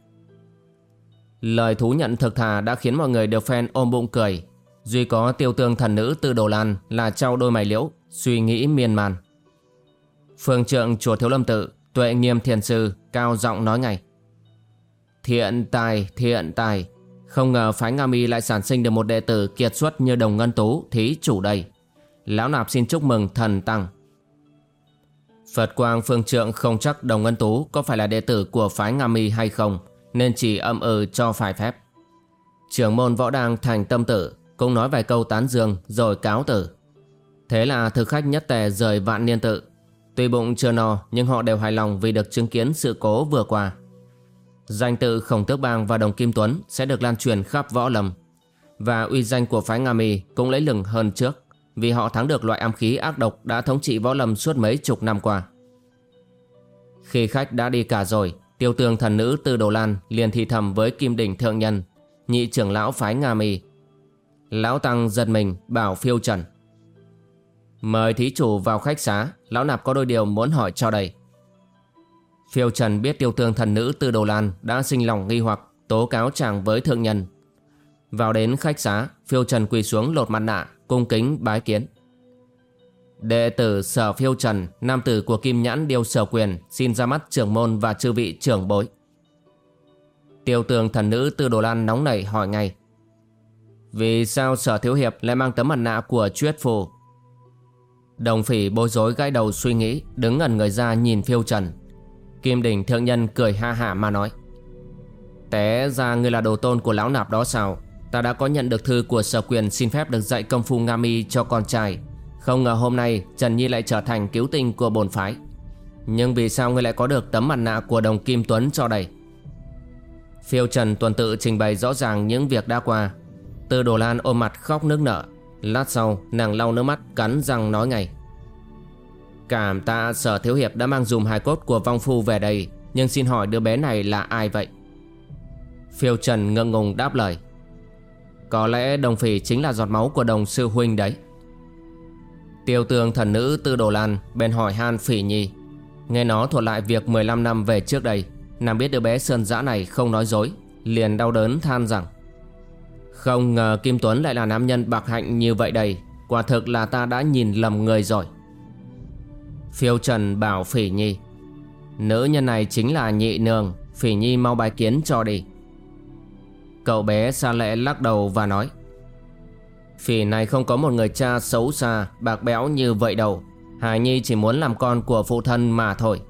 Lời thú nhận thực thà đã khiến mọi người đều phen ôm bụng cười, Duy có tiêu tương thần nữ từ đồ lan là trao đôi mày liễu, suy nghĩ miên man. Phương trượng chùa Thiếu Lâm Tự, tuệ nghiêm thiền sư, cao giọng nói ngay. Thiện tài, thiện tài, không ngờ phái Nga Mi lại sản sinh được một đệ tử kiệt xuất như Đồng Ngân Tú, thí chủ đây. Lão nạp xin chúc mừng thần tăng. Phật Quang Phương Trượng không chắc Đồng Ngân Tú có phải là đệ tử của phái Nga Mi hay không, nên chỉ âm ừ cho phải phép. Trưởng môn võ đang thành tâm tử cũng nói vài câu tán dương rồi cáo tử. Thế là thực khách nhất tề rời vạn niên tự. Tuy bụng chưa no nhưng họ đều hài lòng vì được chứng kiến sự cố vừa qua. Danh tự Khổng Tước Bang và Đồng Kim Tuấn sẽ được lan truyền khắp võ lâm. Và uy danh của phái Nga Mi cũng lấy lừng hơn trước. vì họ thắng được loại ám khí ác độc đã thống trị võ lâm suốt mấy chục năm qua. Khi khách đã đi cả rồi, tiêu tường thần nữ Tư Đồ Lan liền thì thầm với Kim Đỉnh Thượng Nhân, nhị trưởng lão phái Nga Mi. Lão Tăng giật mình bảo phiêu trần. Mời thí chủ vào khách xá, lão nạp có đôi điều muốn hỏi cho đây. Phiêu Trần biết tiêu tương thần nữ Tư Đồ Lan đã sinh lòng nghi hoặc tố cáo chàng với thượng nhân. Vào đến khách xá, Phiêu Trần quỳ xuống lột mặt nạ, cung kính bái kiến. Đệ tử Sở Phiêu Trần, nam tử của Kim Nhãn Điêu Sở Quyền xin ra mắt trưởng môn và chư vị trưởng bối. Tiêu tường thần nữ Tư Đồ Lan nóng nảy hỏi ngay. Vì sao Sở Thiếu Hiệp lại mang tấm mặt nạ của Chuyết Phù? Đồng phỉ bối rối gãi đầu suy nghĩ, đứng ngẩn người ra nhìn Phiêu Trần. Kim đỉnh thượng nhân cười ha hả mà nói. Té ra ngươi là đồ tôn của lão nạp đó sao? Ta đã có nhận được thư của sở quyền xin phép được dạy công phu Nga mi cho con trai. Không ngờ hôm nay Trần Nhi lại trở thành cứu tinh của bồn phái. Nhưng vì sao ngươi lại có được tấm mặt nạ của đồng Kim Tuấn cho đây? Phiêu Trần tuần tự trình bày rõ ràng những việc đã qua. Tư Đồ Lan ôm mặt khóc nước nở. Lát sau, nàng lau nước mắt, cắn răng nói ngay. Cảm tạ sở thiếu hiệp đã mang dùm hài cốt của vong phu về đây, Nhưng xin hỏi đứa bé này là ai vậy? Phiêu Trần ngượng ngùng đáp lời. Có lẽ đồng phỉ chính là giọt máu của đồng sư huynh đấy. Tiêu tường thần nữ Tư Đồ Lan bèn hỏi han phỉ nhi. Nghe nó thuật lại việc 15 năm về trước đây, Nàng biết đứa bé sơn dã này không nói dối, Liền đau đớn than rằng, Không ngờ Kim Tuấn lại là nam nhân bạc hạnh như vậy đây, Quả thực là ta đã nhìn lầm người rồi. Phiêu Trần bảo Phỉ Nhi. Nữ nhân này chính là nhị nương, Phỉ Nhi mau bài kiến cho đi. Cậu bé xa lệ lắc đầu và nói, Phỉ này không có một người cha xấu xa, Bạc béo như vậy đâu. Hải Nhi chỉ muốn làm con của phụ thân mà thôi.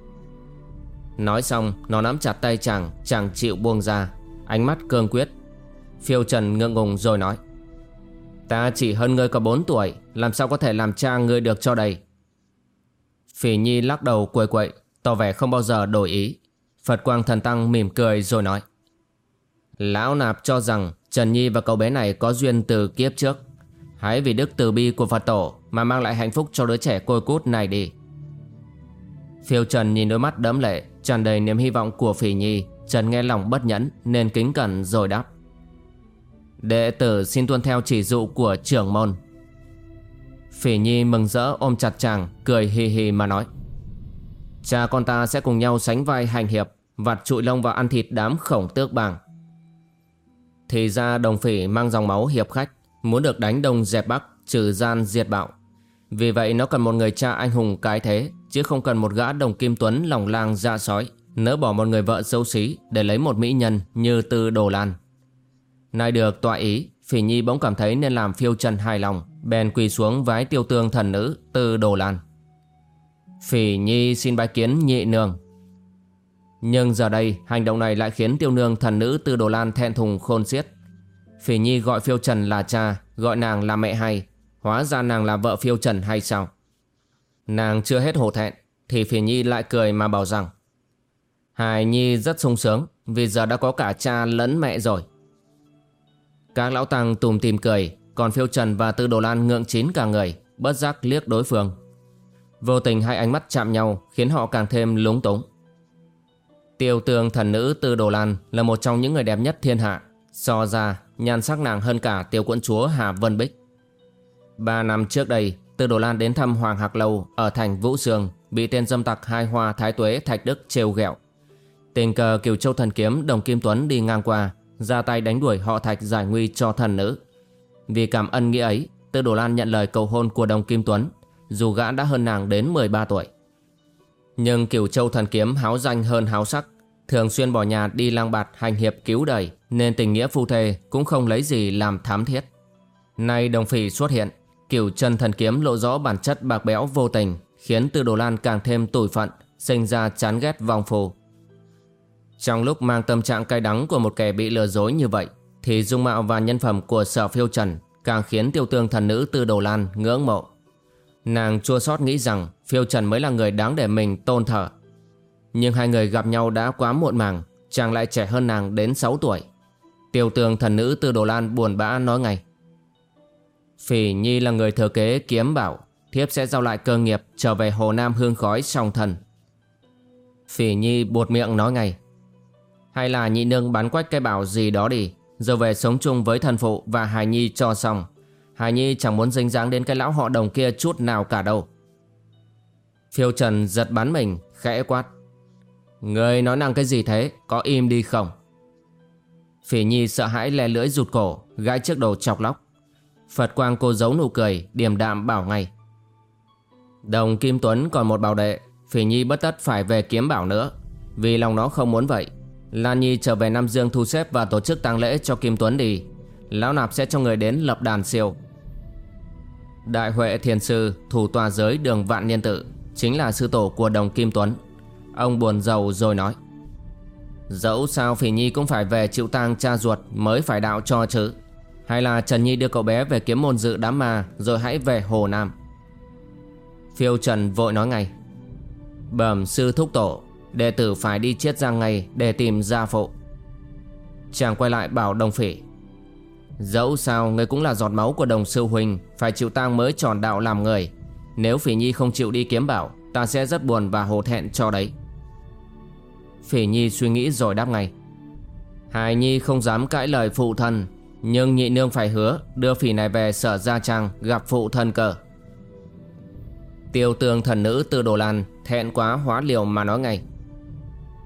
Nói xong, Nó nắm chặt tay chàng Chàng chịu buông ra. Ánh mắt cương quyết. Phiêu Trần ngượng ngùng rồi nói, Ta chỉ hơn ngươi có 4 tuổi, Làm sao có thể làm cha ngươi được cho đầy. Phỉ Nhi lắc đầu quầy quậy, tỏ vẻ không bao giờ đổi ý. Phật Quang Thần Tăng mỉm cười rồi nói. Lão Nạp cho rằng Trần Nhi và cậu bé này có duyên từ kiếp trước. Hãy vì đức từ bi của Phật Tổ mà mang lại hạnh phúc cho đứa trẻ côi cút này đi. Phiêu Trần nhìn đôi mắt đẫm lệ, tràn đầy niềm hy vọng của Phỉ Nhi. Trần nghe lòng bất nhẫn nên kính cẩn rồi đáp. Đệ tử xin tuân theo chỉ dụ của trưởng môn. Phỉ Nhi mừng rỡ ôm chặt chàng, Cười hì hì mà nói. Cha con ta sẽ cùng nhau sánh vai hành hiệp, Vặt trụi lông và ăn thịt đám khổng tước bàng. Thì ra đồng phỉ mang dòng máu hiệp khách, Muốn được đánh đông dẹp bắc, Trừ gian diệt bạo. Vì vậy nó cần một người cha anh hùng cái thế, Chứ không cần một gã đồng kim tuấn lòng lang dạ sói, Nỡ bỏ một người vợ xấu xí Để lấy một mỹ nhân như tư đồ lan. Nay được tọa ý, Phỉ Nhi bỗng cảm thấy nên làm phiêu trần hài lòng. Bèn quỳ xuống vái tiêu tương thần nữ từ đồ lan. Phỉ Nhi xin bái kiến nhị nương. Nhưng giờ đây, hành động này lại khiến tiêu nương thần nữ từ đồ lan thẹn thùng khôn xiết. Phỉ Nhi gọi phiêu trần là cha, Gọi nàng là mẹ hay, Hóa ra nàng là vợ phiêu trần hay sao? Nàng chưa hết hổ thẹn, Thì Phỉ Nhi lại cười mà bảo rằng, Hài Nhi rất sung sướng, Vì giờ đã có cả cha lẫn mẹ rồi. Các lão tăng tùm tìm cười còn phiêu trần và tư đồ lan ngượng chín cả người, Bất giác liếc đối phương. Vô tình hai ánh mắt chạm nhau, Khiến họ càng thêm lúng túng. Tiêu tương thần nữ tư đồ lan Là một trong những người đẹp nhất thiên hạ, So ra nhan sắc nàng hơn cả tiêu quận chúa Hà Vân Bích. Ba năm trước đây, Tư Đồ Lan đến thăm Hoàng Hạc Lâu Ở thành Vũ Sương, Bị tên dâm tặc hai hoa thái tuế Thạch Đức trêu ghẹo. Tình cờ Kiều Châu Thần Kiếm Đồng Kim Tuấn đi ngang qua, ra tay đánh đuổi họ thạch giải nguy cho thần nữ. Vì cảm ân nghĩa ấy, Tư Đồ Lan nhận lời cầu hôn của Đồng Kim Tuấn, dù gã đã hơn nàng đến 13 tuổi. Nhưng cửu châu thần kiếm háo danh hơn háo sắc, thường xuyên bỏ nhà đi lang bạt hành hiệp cứu đời, nên tình nghĩa phu thê cũng không lấy gì làm thám thiết. Nay đồng phỉ xuất hiện, cửu chân thần kiếm lộ rõ bản chất bạc béo vô tình, khiến Tư Đồ Lan càng thêm tủi phận, sinh ra chán ghét vong phù. Trong lúc mang tâm trạng cay đắng của một kẻ bị lừa dối như vậy thì dung mạo và nhân phẩm của sở phiêu trần Càng khiến tiêu tương thần nữ Tư Đồ Lan ngưỡng mộ. Nàng chua xót nghĩ rằng phiêu trần mới là người đáng để mình tôn thờ. Nhưng hai người gặp nhau đã quá muộn màng, Chàng lại trẻ hơn nàng đến 6 tuổi. Tiêu tương thần nữ Tư Đồ Lan buồn bã nói ngay. Phỉ Nhi là người thừa kế kiếm bảo, Thiếp sẽ giao lại cơ nghiệp trở về Hồ Nam hương khói song thần. Phỉ Nhi buột miệng nói ngay. Hay là nhị nương bán quách cái bảo gì đó đi. Rồi về sống chung với thần phụ và Hải Nhi cho xong. Hải Nhi chẳng muốn dính dáng đến cái lão họ đồng kia chút nào cả đâu. Phiêu Trần giật bắn mình, khẽ quát. Người nói năng cái gì thế? Có im đi không? Phỉ Nhi sợ hãi lè lưỡi rụt cổ, Gãi chiếc đầu chọc lóc. Phật quang cô giấu nụ cười, Điềm đạm bảo ngay. Đồng Kim Tuấn còn một bảo đệ, Phỉ Nhi bất tất phải về kiếm bảo nữa. Vì lòng nó không muốn vậy Lan Nhi trở về Nam Dương thu xếp và tổ chức tang lễ cho Kim Tuấn đi. Lão Nạp sẽ cho người đến lập đàn siêu. Đại Huệ Thiền Sư, Thủ tòa giới đường Vạn Niên Tự, Chính là sư tổ của đồng Kim Tuấn. Ông buồn giàu rồi nói, Dẫu sao Phỉ Nhi cũng phải về chịu tang cha ruột Mới phải đạo cho chứ. Hay là Trần Nhi đưa cậu bé về kiếm môn dự đám ma Rồi hãy về Hồ Nam. Phiêu Trần vội nói ngay, Bẩm sư thúc tổ Đệ tử phải đi chiết giang ngay Để tìm gia phụ. Chàng quay lại bảo đồng phỉ, Dẫu sao người cũng là giọt máu của đồng sư huynh, Phải chịu tang mới tròn đạo làm người. Nếu phỉ nhi không chịu đi kiếm bảo, Ta sẽ rất buồn và hổ thẹn cho đấy. Phỉ nhi suy nghĩ rồi đáp ngay Hải nhi không dám cãi lời phụ thân, Nhưng nhị nương phải hứa Đưa phỉ này về sở gia trang Gặp phụ thân cờ Tiêu tương thần nữ từ Đồ Lan Thẹn quá hóa liều mà nói ngay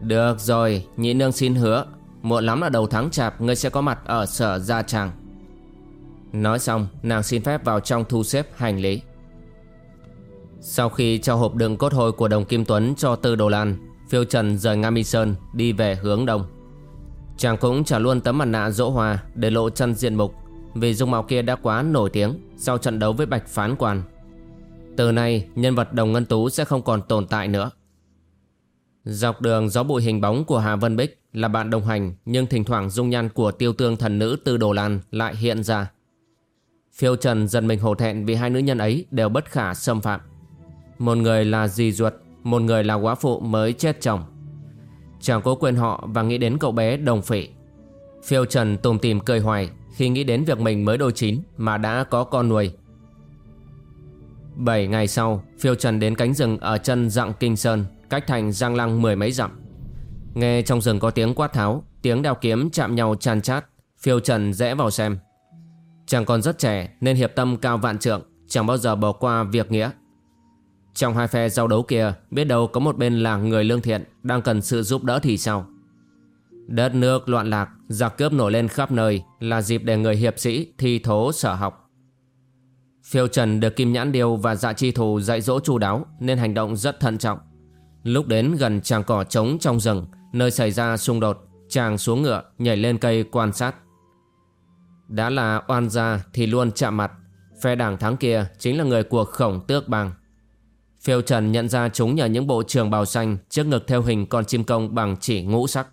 được rồi, Nhị nương xin hứa. Muộn lắm là đầu tháng chạp, Ngươi sẽ có mặt ở sở gia tràng. Nói xong, nàng xin phép vào trong thu xếp hành lý. Sau khi trao hộp đựng cốt hồi của đồng Kim Tuấn cho Tư Đồ Lan, Phiêu Trần rời Nga Mi Sơn đi về hướng đông. Chàng cũng trả luôn tấm mặt nạ dỗ hòa để lộ chân diện mục, Vì dung mạo kia đã quá nổi tiếng sau trận đấu với Bạch Phán Quan. Từ nay, nhân vật Đồng Ngân Tú sẽ không còn tồn tại nữa. Dọc đường gió bụi hình bóng của Hà Vân Bích là bạn đồng hành nhưng thỉnh thoảng dung nhan của tiêu tương thần nữ Tư Đồ Lan lại hiện ra. Phiêu Trần dần mình hổ thẹn vì hai nữ nhân ấy đều bất khả xâm phạm. Một người là dì ruột, một người là quá phụ mới chết chồng. Chàng cố quên họ và nghĩ đến cậu bé đồng phỉ. Phiêu Trần tùm tìm cười hoài khi nghĩ đến việc mình mới đôi chín mà đã có con nuôi. Bảy ngày sau, Phiêu Trần đến cánh rừng ở chân dặng Kinh Sơn, cách thành Giang Lăng mười mấy dặm. Nghe trong rừng có tiếng quát tháo, tiếng đao kiếm chạm nhau chan chát, Phiêu Trần rẽ vào xem. Chàng còn rất trẻ nên hiệp tâm cao vạn trượng, chẳng bao giờ bỏ qua việc nghĩa. Trong hai phe giao đấu kia, biết đâu có một bên là người lương thiện, đang cần sự giúp đỡ thì sao? Đất nước loạn lạc, giặc cướp nổi lên khắp nơi là dịp để người hiệp sĩ thi thố sở học. Phiêu Trần được Kim Nhãn điều và Dạ Chi Thù dạy dỗ chu đáo nên hành động rất thận trọng. Lúc đến gần tràng cỏ trống trong rừng, nơi xảy ra xung đột, chàng xuống ngựa nhảy lên cây quan sát. Đã là oan gia thì luôn chạm mặt, phe đảng thắng kia chính là người của khổng tước bang. Phiêu Trần nhận ra chúng nhờ những bộ trường bào xanh trước ngực theo hình con chim công bằng chỉ ngũ sắc.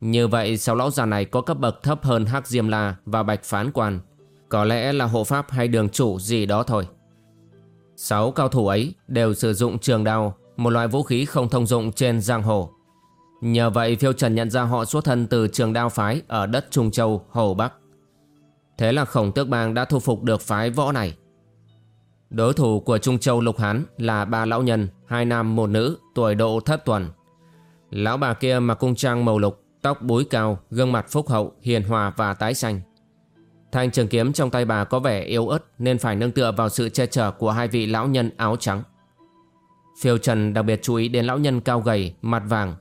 Như vậy sáu lão già này có cấp bậc thấp hơn Hắc Diêm La và Bạch Phán Quan có lẽ là hộ pháp hay đường chủ gì đó thôi Sáu cao thủ ấy đều sử dụng trường đao một loại vũ khí không thông dụng trên giang hồ. Nhờ vậy phiêu trần nhận ra họ xuất thân từ trường đao phái Ở đất Trung Châu, Hồ Bắc. Thế là khổng tước bang đã thu phục được phái võ này. Đối thủ của Trung Châu Lục Hán là ba lão nhân Hai nam một nữ, tuổi độ thất tuần. Lão bà kia mặc cung trang màu lục Tóc búi cao, gương mặt phúc hậu, hiền hòa và tái xanh. Thanh trường kiếm trong tay bà có vẻ yếu ớt nên phải nương tựa vào sự che chở của hai vị lão nhân áo trắng. Phiêu Trần đặc biệt chú ý đến lão nhân cao gầy, mặt vàng.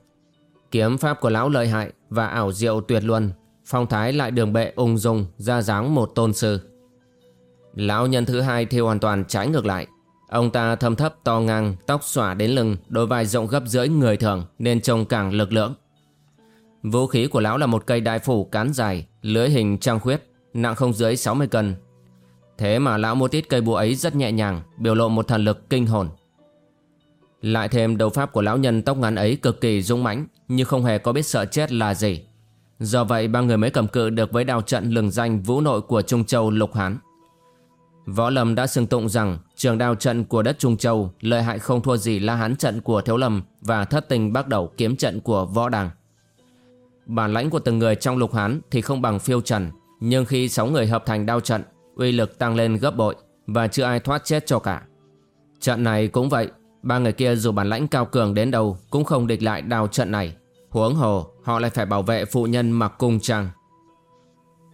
Kiếm pháp của lão lợi hại và ảo diệu tuyệt luân, phong thái lại đường bệ ung dung, ra dáng một tôn sư. Lão nhân thứ hai thì hoàn toàn trái ngược lại. Ông ta thâm thấp to ngang, tóc xõa đến lưng, đôi vai rộng gấp rưỡi người thường nên trông càng lực lưỡng. Vũ khí của lão là một cây đại phủ cán dài, lưới hình trang khuyết, nặng không dưới 60 cân. Thế mà lão mua tít cây búa ấy rất nhẹ nhàng, biểu lộ một thần lực kinh hồn. Lại thêm đấu pháp của lão nhân tóc ngắn ấy cực kỳ dũng mãnh, nhưng không hề có biết sợ chết là gì. Do vậy ba người mới cầm cự được với đào trận lừng danh vũ nội của Trung Châu Lục Hán. Võ Lâm đã xưng tụng rằng trường đao trận của đất Trung Châu lợi hại không thua gì la hán trận của Thiếu Lâm và thất tình bắt đầu kiếm trận của Võ Đàng. Bản lãnh của từng người trong Lục Hán thì không bằng phiêu trần nhưng khi sáu người hợp thành đao trận, uy lực tăng lên gấp bội và chưa ai thoát chết cho cả. Trận này cũng vậy, ba người kia dù bản lãnh cao cường đến đâu cũng không địch lại đào trận này. Huống hồ, họ lại phải bảo vệ phụ nhân mặc cung trang.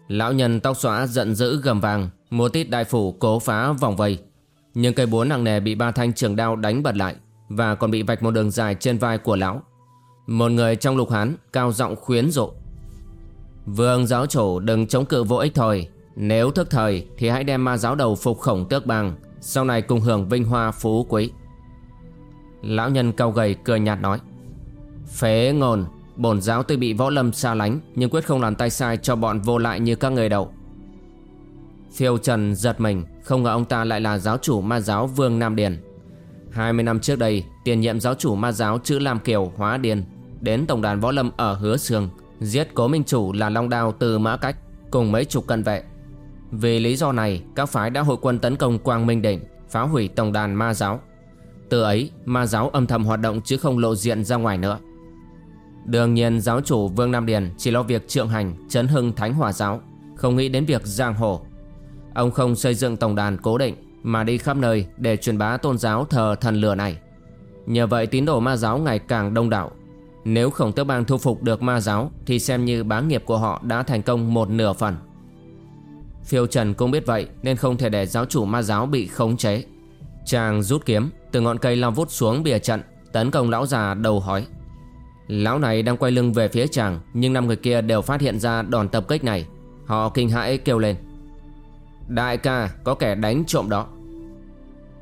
Lão nhân tóc xóa giận dữ gầm vàng, múa tít đại phủ cố phá vòng vây. Nhưng cây búa nặng nề bị ba thanh trường đao đánh bật lại và còn bị vạch một đường dài trên vai của lão. Một người trong lục hán cao giọng khuyến rộ. Vương giáo chủ đừng chống cự vô ích thôi. Nếu thức thời thì hãy đem ma giáo đầu phục khổng tước bằng, sau này cùng hưởng vinh hoa phú quý. Lão nhân cao gầy cười nhạt nói. Phế ngôn, bổn giáo tuy bị võ lâm xa lánh nhưng quyết không làm tay sai cho bọn vô lại như các người đâu. Phiêu Trần giật mình, không ngờ ông ta lại là giáo chủ ma giáo Vương Nam Điền. 20 năm trước đây, tiền nhiệm giáo chủ ma giáo chữ Lam Kiều hóa Điền đến tổng đàn võ lâm ở Hứa Sương, giết cố minh chủ là Long Đao từ Mã Cách cùng mấy chục cận vệ. Vì lý do này, các phái đã hội quân tấn công Quang Minh Đỉnh, phá hủy tổng đàn ma giáo. Từ ấy, ma giáo âm thầm hoạt động chứ không lộ diện ra ngoài nữa. Đương nhiên giáo chủ Vương Nam Điền chỉ lo việc trượng hành, chấn hưng thánh hỏa giáo, không nghĩ đến việc giang hồ. Ông không xây dựng tổng đàn cố định mà đi khắp nơi để truyền bá tôn giáo thờ thần lửa này. Nhờ vậy tín đồ ma giáo ngày càng đông đảo. Nếu khổng tước bang thu phục được ma giáo thì xem như bá nghiệp của họ đã thành công một nửa phần. Phiêu Trần cũng biết vậy nên không thể để giáo chủ ma giáo bị khống chế. Chàng rút kiếm, từ ngọn cây lao vút xuống bìa trận, tấn công lão già đầu hói. Lão này đang quay lưng về phía chàng, nhưng năm người kia đều phát hiện ra đòn tập kích này. Họ kinh hãi kêu lên. Đại ca, có kẻ đánh trộm đó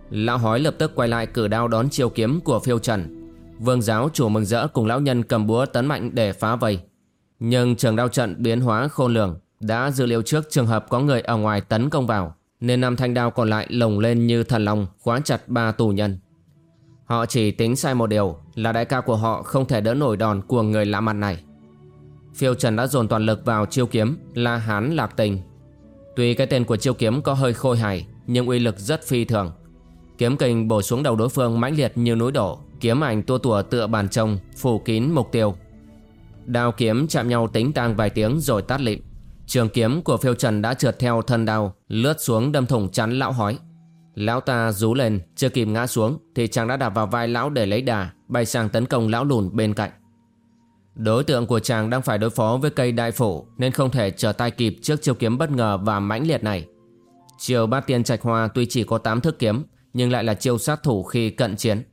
Lão hói lập tức quay lại cử đao đón chiêu kiếm của phiêu trần Vương giáo chủ mừng rỡ cùng lão nhân cầm búa tấn mạnh để phá vây Nhưng trường đao trận biến hóa khôn lường, Đã dự liệu trước trường hợp có người ở ngoài tấn công vào nên năm thanh đao còn lại lồng lên như thần long, khóa chặt ba tù nhân. Họ chỉ tính sai một điều, là đại ca của họ không thể đỡ nổi đòn của người lạ mặt này. Phiêu Trần đã dồn toàn lực vào chiêu kiếm La Hán Lạc Tình. Tuy cái tên của chiêu kiếm có hơi khôi hài, Nhưng uy lực rất phi thường. Kiếm kình bổ xuống đầu đối phương mãnh liệt như núi đổ, Kiếm ảnh tua tủa tựa bàn trông, Phủ kín mục tiêu. Đao kiếm chạm nhau tính tang vài tiếng rồi tắt lịm. Trường kiếm của phiêu trần đã trượt theo thân đao Lướt xuống đâm thủng chắn lão hói Lão ta rú lên Chưa kịp ngã xuống Thì chàng đã đạp vào vai lão để lấy đà Bay sang tấn công lão lùn bên cạnh Đối tượng của chàng đang phải đối phó với cây đại phủ nên không thể trở tay kịp trước chiêu kiếm bất ngờ và mãnh liệt này. Chiều bát tiên trạch hoa tuy chỉ có 8 thức kiếm nhưng lại là chiêu sát thủ khi cận chiến.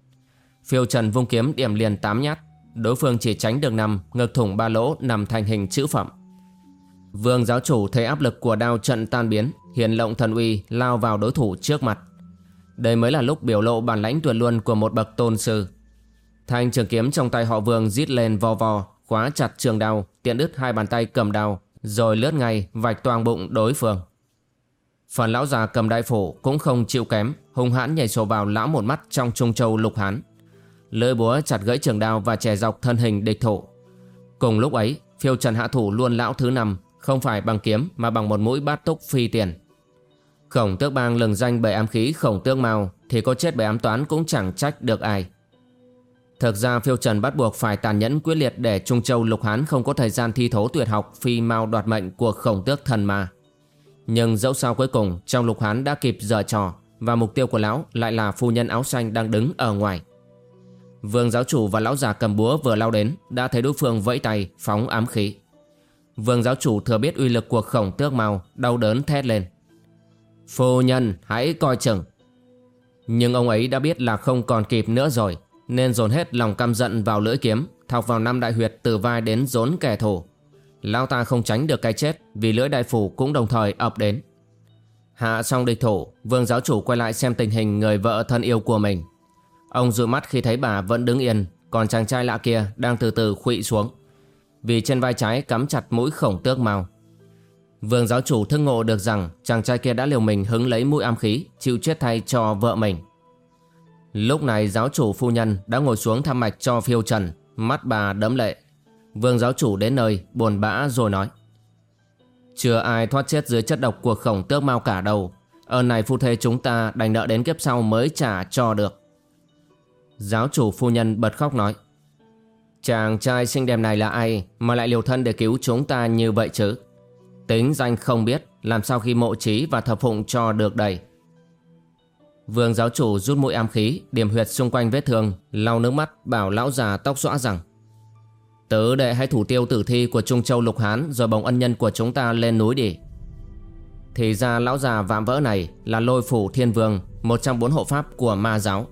Phiêu trần vung kiếm điểm liền 8 nhát, đối phương chỉ tránh được năm ngực thủng ba lỗ nằm thành hình chữ phẩm. Vương giáo chủ thấy áp lực của đao trận tan biến, hiền lộng thần uy lao vào đối thủ trước mặt. Đây mới là lúc biểu lộ bản lãnh tuyệt luân của một bậc tôn sư. Thanh trường kiếm trong tay họ vương rít lên vo vo, khóa chặt trường đao, tiện đứt hai bàn tay cầm đao, rồi lướt ngay vạch toàn bụng đối phương. Phần lão già cầm đại phủ cũng không chịu kém, hung hãn nhảy sổ vào lão một mắt trong trung châu lục hán. Lưỡi búa chặt gãy trường đao và chè dọc thân hình địch thủ. Cùng lúc ấy, phiêu trần hạ thủ luôn lão thứ năm, không phải bằng kiếm, mà bằng một mũi bát túc phi tiền. Khổng tước bang lừng danh bởi ám khí khổng tước mau, thì có chết bởi ám toán cũng chẳng trách được ai. Thực ra phiêu trần bắt buộc phải tàn nhẫn quyết liệt để Trung Châu Lục Hán không có thời gian thi thố tuyệt học phi mau đoạt mệnh của khổng tước thần ma. Nhưng dẫu sao cuối cùng, trong Lục Hán đã kịp dở trò, và mục tiêu của lão lại là phu nhân áo xanh đang đứng ở ngoài. Vương giáo chủ và lão già cầm búa vừa lao đến, đã thấy đối phương vẫy tay, phóng ám khí. Vương giáo chủ thừa biết uy lực của khổng tước màu đau đớn thét lên. Phu nhân, hãy coi chừng. Nhưng ông ấy đã biết là không còn kịp nữa rồi, nên dồn hết lòng căm giận vào lưỡi kiếm, thọc vào năm đại huyệt từ vai đến rốn kẻ thù lao ta không tránh được cái chết, vì lưỡi đại phủ cũng đồng thời ập đến hạ xong địch thủ, vương giáo chủ quay lại xem tình hình người vợ thân yêu của mình ông dụi mắt khi thấy bà vẫn đứng yên, còn chàng trai lạ kia đang từ từ khuỵu xuống vì trên vai trái cắm chặt mũi khổng tước mau vương giáo chủ thức ngộ được rằng chàng trai kia đã liều mình hứng lấy mũi am khí chịu chết thay cho vợ mình Lúc này giáo chủ phu nhân đã ngồi xuống thăm mạch cho phiêu trần, mắt bà đẫm lệ. Vương giáo chủ đến nơi, buồn bã rồi nói. Chưa ai thoát chết dưới chất độc của khổng tước mau cả đâu. Ơn này phu thê chúng ta đành nợ đến kiếp sau mới trả cho được. Giáo chủ phu nhân bật khóc nói. Chàng trai xinh đẹp này là ai mà lại liều thân để cứu chúng ta như vậy chứ? Tính danh không biết, Làm sao khi mộ trí và thập phụng cho được đây? Vương giáo chủ rút mũi am khí, Điểm huyệt xung quanh vết thương, lau nước mắt, bảo lão già tóc xõa rằng, Tứ đệ hãy thủ tiêu tử thi của Trung Châu Lục Hán Rồi bồng ân nhân của chúng ta lên núi đi. Thì ra lão già vạm vỡ này Là lôi phủ thiên vương, Một trong bốn hộ pháp của ma giáo.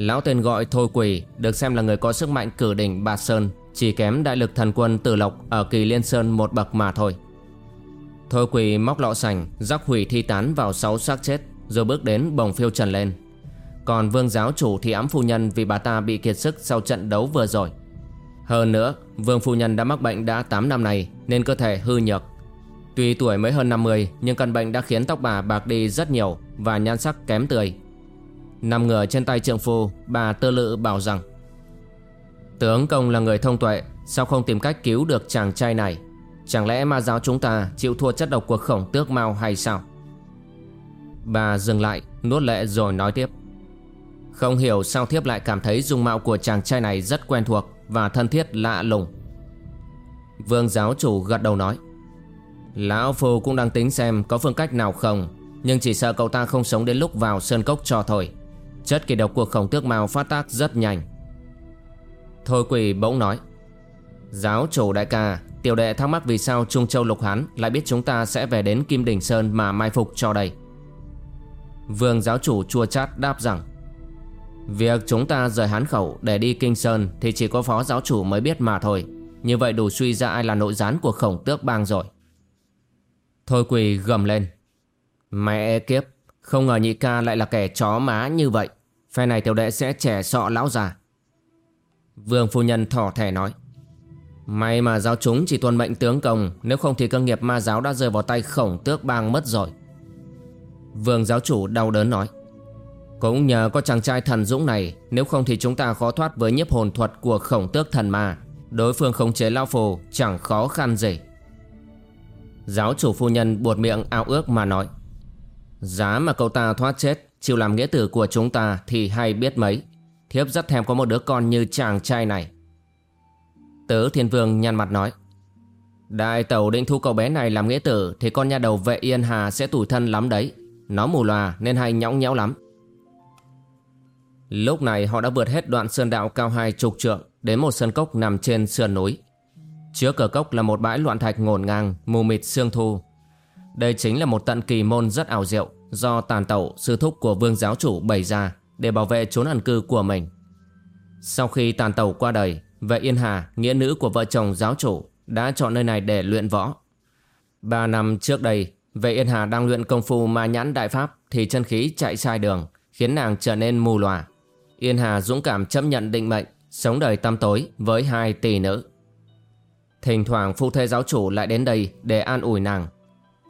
Lão tên gọi Thôi Quỷ Được xem là người có sức mạnh cử đỉnh Bạt Sơn Chỉ kém đại lực thần quân Tử Lộc Ở kỳ Liên Sơn một bậc mà thôi Thôi Quỷ móc lọ sành Rắc hủy thi tán vào sáu xác chết Rồi bước đến bồng phiêu trần lên Còn vương giáo chủ thì ám phu nhân Vì bà ta bị kiệt sức sau trận đấu vừa rồi hơn nữa, Vương Phu Nhân đã mắc bệnh đã 8 năm nay nên cơ thể hư nhược. Tuy tuổi mới hơn 50 nhưng căn bệnh đã khiến tóc bà bạc đi rất nhiều và nhan sắc kém tươi. Nằm ngửa trên tay trượng phu, bà tơ lự bảo rằng Tướng công là người thông tuệ, sao không tìm cách cứu được chàng trai này? Chẳng lẽ ma giáo chúng ta chịu thua chất độc cuộc khổng tước mau hay sao? Bà dừng lại, nuốt lệ rồi nói tiếp. Không hiểu sao thiếp lại cảm thấy dung mạo của chàng trai này rất quen thuộc và thân thiết lạ lùng. Vương giáo chủ gật đầu nói Lão Phu cũng đang tính xem có phương cách nào không Nhưng chỉ sợ cậu ta không sống đến lúc vào sơn cốc cho thôi Chất kỳ độc của khổng tước mao phát tác rất nhanh Thôi quỷ bỗng nói Giáo chủ đại ca Tiểu đệ thắc mắc vì sao Trung Châu Lục Hán Lại biết chúng ta sẽ về đến Kim Đỉnh Sơn Mà mai phục cho đây Vương giáo chủ chua chát đáp rằng Việc chúng ta rời Hán Khẩu để đi Kinh Sơn thì chỉ có phó giáo chủ mới biết mà thôi. Như vậy đủ suy ra ai là nội gián của khổng tước bang rồi. Thôi quỳ gầm lên. Mẹ kiếp, không ngờ nhị ca lại là kẻ chó má như vậy. Phe này tiểu đệ sẽ trẻ sọ lão già. Vương phu nhân thỏ thẻ nói. May mà giáo chúng chỉ tuân mệnh tướng công, Nếu không thì cơ nghiệp ma giáo đã rơi vào tay khổng tước bang mất rồi Vương giáo chủ đau đớn nói cũng nhờ có chàng trai thần dũng này, Nếu không thì chúng ta khó thoát với nhiếp hồn thuật của khổng tước thần ma Đối phương khống chế lao phù chẳng khó khăn gì Giáo chủ phu nhân buột miệng ao ước mà nói Giá mà cậu ta thoát chết Chịu làm nghĩa tử của chúng ta thì hay biết mấy Thiếp rất thèm có một đứa con như chàng trai này Tứ thiên vương nhăn mặt nói Đại tẩu định thu cậu bé này làm nghĩa tử Thì con nhà đầu vệ yên hà sẽ tủi thân lắm đấy Nó mù loà nên hay nhõng nhẽo lắm Lúc này họ đã vượt hết đoạn sơn đạo cao hai chục trượng đến một sân cốc nằm trên sườn núi. Trước cửa cốc là một bãi loạn thạch ngổn ngang, mù mịt sương thu. Đây chính là một tận kỳ môn rất ảo diệu do tàn tẩu sư thúc của vương giáo chủ bày ra để bảo vệ chốn ẩn cư của mình. Sau khi tàn tẩu qua đời, vệ Yên Hà, nghĩa nữ của vợ chồng giáo chủ, đã chọn nơi này để luyện võ. Ba năm trước đây, vệ Yên Hà đang luyện công phu ma nhãn đại pháp thì chân khí chạy sai đường, khiến nàng trở nên mù lòa. Yên Hà dũng cảm chấp nhận định mệnh, sống đời tăm tối với hai tỷ nữ. Thỉnh thoảng phu thê giáo chủ lại đến đây để an ủi nàng.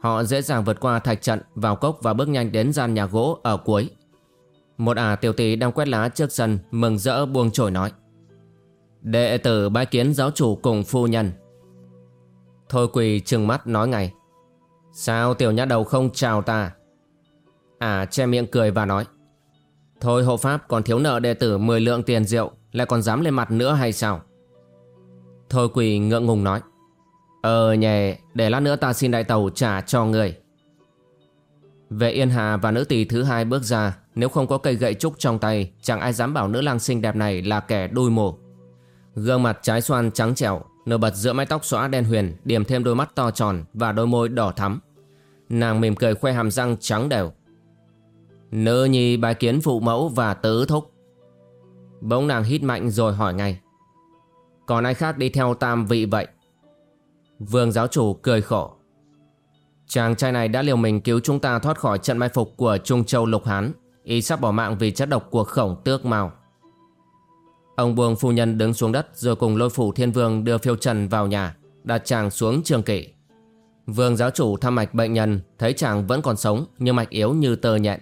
Họ dễ dàng vượt qua thạch trận, vào cốc và bước nhanh đến gian nhà gỗ ở cuối. Một ả tiểu tỷ đang quét lá trước sân, mừng rỡ buông trổi nói. Đệ tử bái kiến giáo chủ cùng phu nhân. Thôi quỳ trừng mắt nói ngay. Sao tiểu nhã đầu không chào ta? Ả che miệng cười và nói. Thôi hộ pháp còn thiếu nợ đệ tử 10 lượng tiền rượu Lại còn dám lên mặt nữa hay sao Thôi quỳ ngượng ngùng nói Ờ nhè, Để lát nữa ta xin đại tàu trả cho người. Vệ Yên Hà và nữ tỳ thứ hai bước ra. Nếu không có cây gậy trúc trong tay, Chẳng ai dám bảo nữ lang xinh đẹp này là kẻ đôi mồ. Gương mặt trái xoan trắng trẻo, Nổi bật giữa mái tóc xóa đen huyền, Điểm thêm đôi mắt to tròn Và đôi môi đỏ thắm. Nàng mỉm cười khoe hàm răng trắng đều Nữ nhi bài kiến phụ mẫu và tứ thúc. Bỗng nàng hít mạnh rồi hỏi ngay. Còn ai khác đi theo tam vị vậy? Vương giáo chủ cười khổ Chàng trai này đã liều mình cứu chúng ta thoát khỏi trận mai phục của Trung Châu Lục Hán Y sắp bỏ mạng vì chất độc của khổng tước mao. Ông buông phu nhân đứng xuống đất rồi cùng lôi phủ thiên vương đưa phiêu trần vào nhà Đặt chàng xuống trường kỷ Vương giáo chủ thăm mạch bệnh nhân Thấy chàng vẫn còn sống nhưng mạch yếu như tơ nhện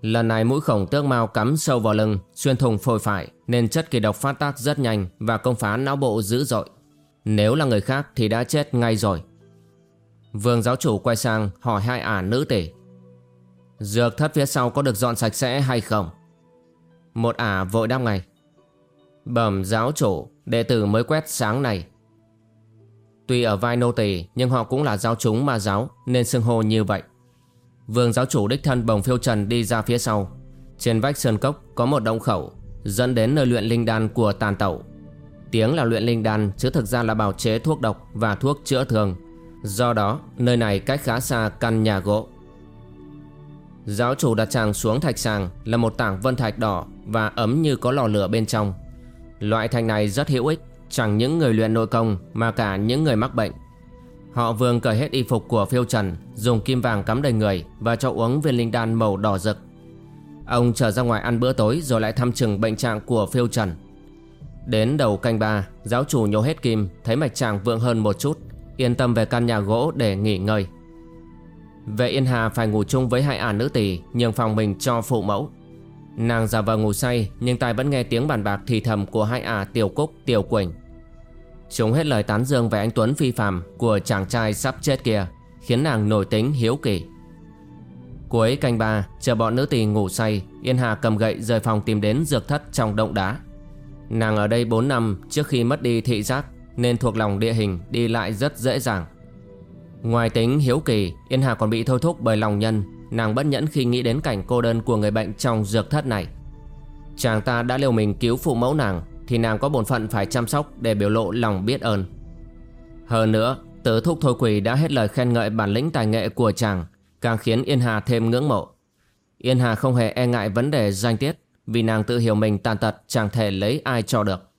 Lần này mũi khổng tước mau cắm sâu vào lưng, xuyên thùng phổi phải nên chất kỳ độc phát tác rất nhanh và công phá não bộ dữ dội. Nếu là người khác thì đã chết ngay rồi. Vương giáo chủ quay sang hỏi hai ả nữ tể Dược thất phía sau có được dọn sạch sẽ hay không? Một ả vội đáp ngay. Bẩm giáo chủ, đệ tử mới quét sáng này. Tuy ở vai nô tỳ nhưng họ cũng là giáo chúng mà giáo nên xưng hô như vậy. Vương giáo chủ đích thân bồng phiêu trần đi ra phía sau. Trên vách sơn cốc có một động khẩu dẫn đến nơi luyện linh đan của tàn tẩu. Tiếng là luyện linh đan chứ thực ra là bào chế thuốc độc và thuốc chữa thương. Do đó nơi này cách khá xa căn nhà gỗ. Giáo chủ đặt chàng xuống thạch sàng là một tảng vân thạch đỏ và ấm như có lò lửa bên trong. Loại thạch này rất hữu ích chẳng những người luyện nội công mà cả những người mắc bệnh. Họ vương cởi hết y phục của phiêu trần, dùng kim vàng cắm đầy người và cho uống viên linh đan màu đỏ rực. Ông trở ra ngoài ăn bữa tối rồi lại thăm chừng bệnh trạng của phiêu trần. Đến đầu canh ba, giáo chủ nhổ hết kim, thấy mạch chàng vượng hơn một chút, yên tâm về căn nhà gỗ để nghỉ ngơi. Vệ Yên Hà phải ngủ chung với hai ả nữ tỷ nhường phòng mình cho phụ mẫu. Nàng giả vờ ngủ say nhưng tai vẫn nghe tiếng bàn bạc thì thầm của hai ả Tiểu Cúc, Tiểu Quỳnh. Chúng hết lời tán dương về anh Tuấn phi phàm của chàng trai sắp chết kia, khiến nàng nổi tính hiếu kỳ. Cuối canh ba, chờ bọn nữ tỳ ngủ say, Yên Hà cầm gậy rời phòng tìm đến dược thất trong động đá. Nàng ở đây 4 năm trước khi mất đi thị giác, nên thuộc lòng địa hình đi lại rất dễ dàng. Ngoài tính hiếu kỳ, Yên Hà còn bị thôi thúc bởi lòng nhân, nàng bất nhẫn khi nghĩ đến cảnh cô đơn của người bệnh trong dược thất này. Chàng ta đã liều mình cứu phụ mẫu nàng, thì nàng có bổn phận phải chăm sóc để biểu lộ lòng biết ơn. Hơn nữa, tứ thúc thôi quỳ đã hết lời khen ngợi bản lĩnh tài nghệ của chàng, càng khiến Yên Hà thêm ngưỡng mộ. Yên Hà không hề e ngại vấn đề danh tiết, vì nàng tự hiểu mình tàn tật chẳng thể lấy ai cho được.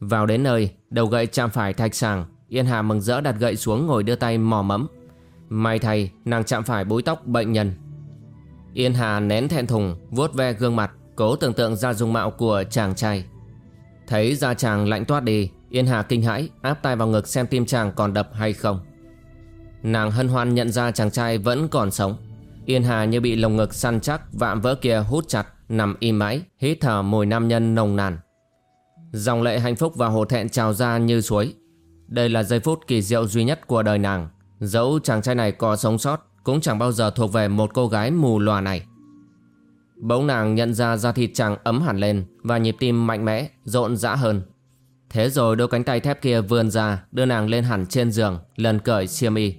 Vào đến nơi, đầu gậy chạm phải thạch sàng, Yên Hà mừng rỡ đặt gậy xuống ngồi đưa tay mò mẫm. May thay, nàng chạm phải búi tóc bệnh nhân. Yên Hà nén thẹn thùng, vuốt ve gương mặt, cố tưởng tượng ra dung mạo của chàng trai. Thấy da chàng lạnh toát đi, Yên Hà kinh hãi, áp tay vào ngực xem tim chàng còn đập hay không. Nàng hân hoan nhận ra chàng trai vẫn còn sống. Yên Hà như bị lồng ngực săn chắc vạm vỡ kia hút chặt, nằm im mãi, hít thở mùi nam nhân nồng nàn. Dòng lệ hạnh phúc và hồ thẹn trào ra như suối. Đây là giây phút kỳ diệu duy nhất của đời nàng. Dẫu chàng trai này có sống sót, cũng chẳng bao giờ thuộc về một cô gái mù lòa này. Bỗng nàng nhận ra da thịt chàng ấm hẳn lên và nhịp tim mạnh mẽ, rộn rã hơn. Thế rồi đôi cánh tay thép kia vươn ra đưa nàng lên hẳn trên giường, lần cởi xiêm y.